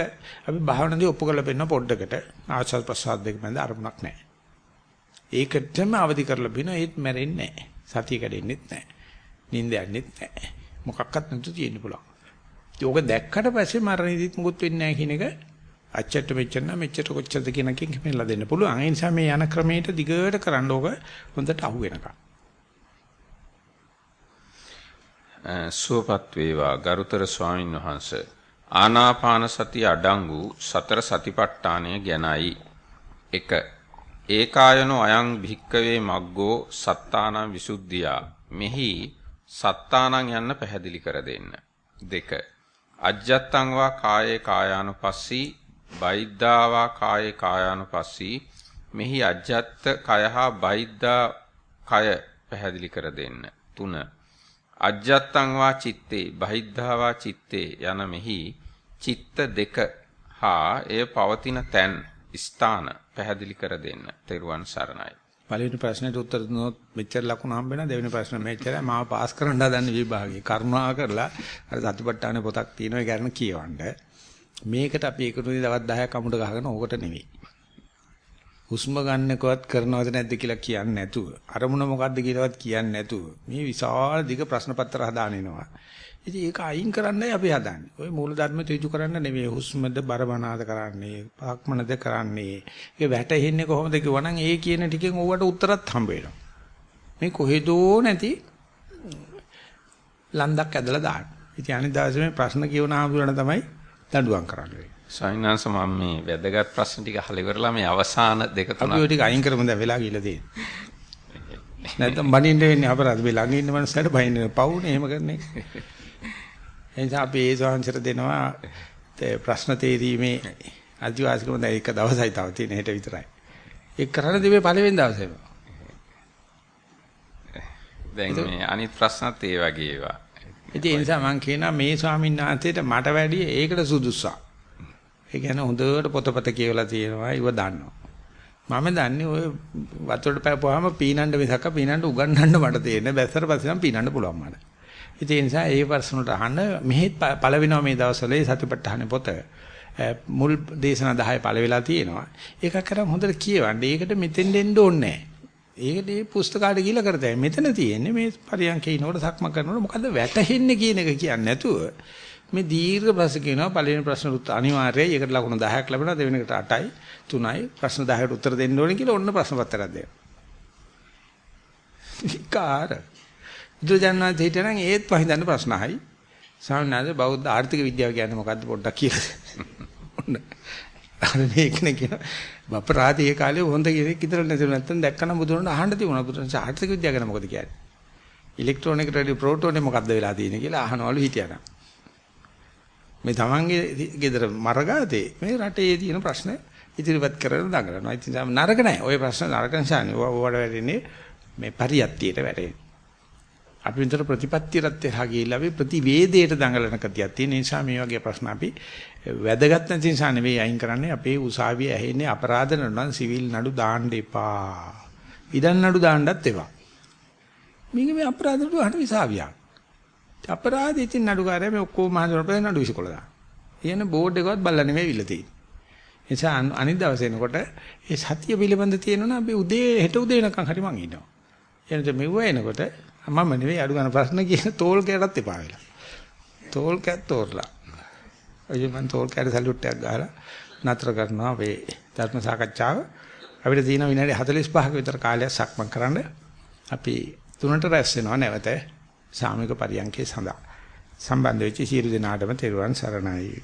අපි භාවනාවේ ඔප්පු කරලා පෙන්න පොඩ්ඩකට ආස්වාද ප්‍රසාද දෙක මැද අරමුණක් නැහැ. ඒකටම අවදි කරලා බින ඒත් මැරෙන්නේ නැහැ. සතිය කැඩෙන්නෙත් නැහැ. නිින්ද යන්නෙත් නැහැ. මොකක්වත් නැතු තියෙන්න පුළුවන්. ඒක දැක්කට පස්සේ මරණෙදිත් මුකුත් වෙන්නේ නැහැ කියන එක අච්චට මෙච්චර නම් මෙච්චර කොච්චරද කියන එකෙන් හිමෙලා දෙන්න පුළුවන්. ඒ නිසා මේ යන ක්‍රමයට දිගට කරන්න ඕක හොඳට අහු වෙනකම්. සුවපත් වේවා. ගරුතර ස්වාමින් වහන්සේ. ආනාපාන සතිය අඩංගු සතර සතිපට්ඨානය ගැනයි. 1 ඒකායනෝ අයං භික්කවේ මග්ගෝ සත්තානං විසුද්ධියා. මෙහි සත්තානං යන්න පැහැදිලි කර දෙන්න. 2 අජ්ජත්තං වා කායේ කායානුපස්සී බයිද්ධාවා කායේ කායානුපස්සී. මෙහි අජ්ජත්ත කය හා බයිද්ධා කය පැහැදිලි කර දෙන්න. 3 අජ්ජත්තං වා චිත්තේ බහිද්ධා වා චිත්තේ යන මෙහි චිත්ත දෙක හා එය පවතින තැන් ස්ථාන පැහැදිලි කර දෙන්න. තෙරුවන් සරණයි. පළවෙනි ප්‍රශ්නෙට උත්තර දුන්නොත් මෙච්චර ලකුණු හම්බ වෙනවා දෙවෙනි ප්‍රශ්න මෙච්චරයි. මාව පාස් කරන්න හදන්නේ විභාගේ කරුණා කරලා අර සතිපට්ඨානේ පොතක් තියෙනවා. ඒ ගැන කියවන්න. මේකට අපි එකතු වෙලා දවස් 10ක් අමුඩ ගහගෙන ඕකට නෙවෙයි. හුස්ම ගන්නකවත් කරනවද නැද්ද කියලා කියන්නේ නැතුව අරමුණ මොකද්ද කියලාවත් කියන්නේ නැතුව මේ විශාල දිග ප්‍රශ්න පත්‍ර හදාන එනවා. ඉතින් ඒක අයින් කරන්නයි අපි හදන්නේ. ওই මූල ධර්ම තේජු කරන්න නෙවෙයි හුස්මද බරමනාද කරන්නේ, පාක්මනද කරන්නේ. ඒක වැටෙන්නේ කොහොමද කිව්වනම් ඒ කියන ටිකෙන් ඕවට උත්තරත් හම්බ වෙනවා. මේ කොහෙදෝ නැති ලන්දක් ඇදලා දාන්න. ඉතින් අනිත් දවසේ මේ ප්‍රශ්න කියවන ආමුරණ තමයි දඬුවම් කරන්නේ. සයින්නාංශ මම මේ වැදගත් ප්‍රශ්න ටික අහලා ඉවරලා මේ අවසාන දෙක තුනක් අපි ඔය ටික අයින් කරමු දැන් වෙලා ගිහලා තියෙන්නේ. නැත්නම් බනින්න වෙන්නේ අපරාධ මේ ළඟ ඉන්න මනුස්සයට බයින්න පවුනේ එහෙම කරන්නේ. එනිසා අපි ඒ සාංශර දෙනවා ප්‍රශ්න තේරීමේ අදිවාසිකම දැන් එක දවසයි තව තියෙන හෙට විතරයි. ඒක කරන්න දෙවේ පළවෙනි දවසේම. දැන් මේ අනිත් ප්‍රශ්නත් ඒ වගේ ඒවා. ඉතින් ඒ නිසා මම කියනවා මේ ස්වාමීන් වහන්සේට මට වැඩි ඒකට සුදුසුසක්. ඒ කියන්නේ හොඳට පොතපත කියවලා තියෙනවා ඉව දන්නවා. මම දන්නේ ඔය වතුරට පැපුවාම පීනන්න මිසක පීනන්න උගන්නන්න මට තේරෙන්නේ බැස්සර පස්සේ නම් පීනන්න පුළුවන් මට. ඉතින් ඒ නිසා ඒ ප්‍රශ්නට අහන්න මෙහෙත් පළවෙනවා මේ දවස්වල සතිපට්ඨාන පොත. මුල් දේශනා 10 පළ වෙලා තියෙනවා. ඒක කරන් හොඳට කියවන්න. ඒකට මෙතෙන් දෙන්න ඕනේ ඒකට මේ පුස්තකාලේ ගිහලා කරතයි. මෙතන තියෙන්නේ මේ පරියන්කේ ඉනකොට සක්ම කරනකොට මොකද්ද වැටහෙන්නේ කියන එක කියන්නේ නැතුව මේ දීර්ඝ ප්‍රශ්න කියනවා පළවෙනි ප්‍රශ්න උත්තර අනිවාර්යයි. ඒකට ලකුණු 10ක් ලැබෙනවා. දෙවෙනි එකට 8යි, 3යි. ප්‍රශ්න 10කට උත්තර දෙන්න ඕනේ කියලා ඔන්න ප්‍රශ්න පත්‍රයක් දෙනවා. විකාර. බුදුජානනාථ හිටනම් ඒත් වහින්දන්න ප්‍රශ්න අහයි. සාමාන්‍යයෙන් බෞද්ධ ආර්ථික විද්‍යාව කියන්නේ මොකද්ද පොඩ්ඩක් කියලා. ඔන්න. අර මේකනේ කියන අපරාධ ඒ කාලේ හොඳ කෙනෙක් ඉතර නැතුව නැත්තම් දැක්කම බුදුරණ අහන්න තිබුණා. බුදුරණ ආර්ථික විද්‍යාව ගැන මොකද කියන්නේ? ඉලෙක්ට්‍රෝනික රේඩියෝ ප්‍රෝටෝනේ මොකද්ද වෙලා තියෙන්නේ කියලා අහනවලු හිටියානම්. මේ තමන්ගේ ගෙදර මරගාතේ මේ රටේ තියෙන ප්‍රශ්න ඉදිරිපත් කරගෙන දඟලනවා. ඉතින් නරක නැහැ. ওই ප්‍රශ්න නරක නිසානේ. ඕවට වැටෙන්නේ මේ පරියත්තියට වැටෙන්නේ. අපි විතර ප්‍රතිපත්තියට එහා ගිහිල්ලා අපි ප්‍රතිවේදයට දඟලන කතියක් තියෙන නිසා මේ වගේ ප්‍රශ්න අපි වැදගත් නැති නිසා නෙවෙයි අයින් කරන්නේ අපේ උසාවිය ඇහෙන්නේ අපරාධ නඩු සිවිල් නඩු දාන්න එපා. ඉදන් නඩු දාන්නත් එපා. මේක මේ අපරාධ නඩු අහන විසාවියක්. අපරාධ ඉතින් නඩුකාරයා මේ ඔක්කොම මහන්සියට නඩු විසිකොල දාන. කියන බෝඩ් එකවත් බල්ලා නෙමෙයි විල තියෙන්නේ. නිසා අනිත් දවසේ එනකොට ඒ සතිය පිළිබඳ තියෙනවනේ අපි උදේ හෙට උදේ එනකන් හරි මං ඉන්නවා. එනකොට මෙව්ව එනකොට මම නෙවෙයි අඩු ගන්න ප්‍රශ්න කියන තෝල් කැටත් එපා වෙලා. තෝල් කැත් තෝරලා. අයියෝ මං තෝල් කැට සැලුට් එකක් ගහලා නතර කරනවා මේ ධර්ම සාකච්ඡාව. අපිට තියෙන විනාඩි 45ක විතර කාලයක් සක්මන් කරන්න. අපි තුනට රැස් වෙනවා නැවත සාමික පරියන්කේ සඳහා. සම්බන්ධ වෙච්ච සියලු දෙනාටම තෙරුවන් සරණයි.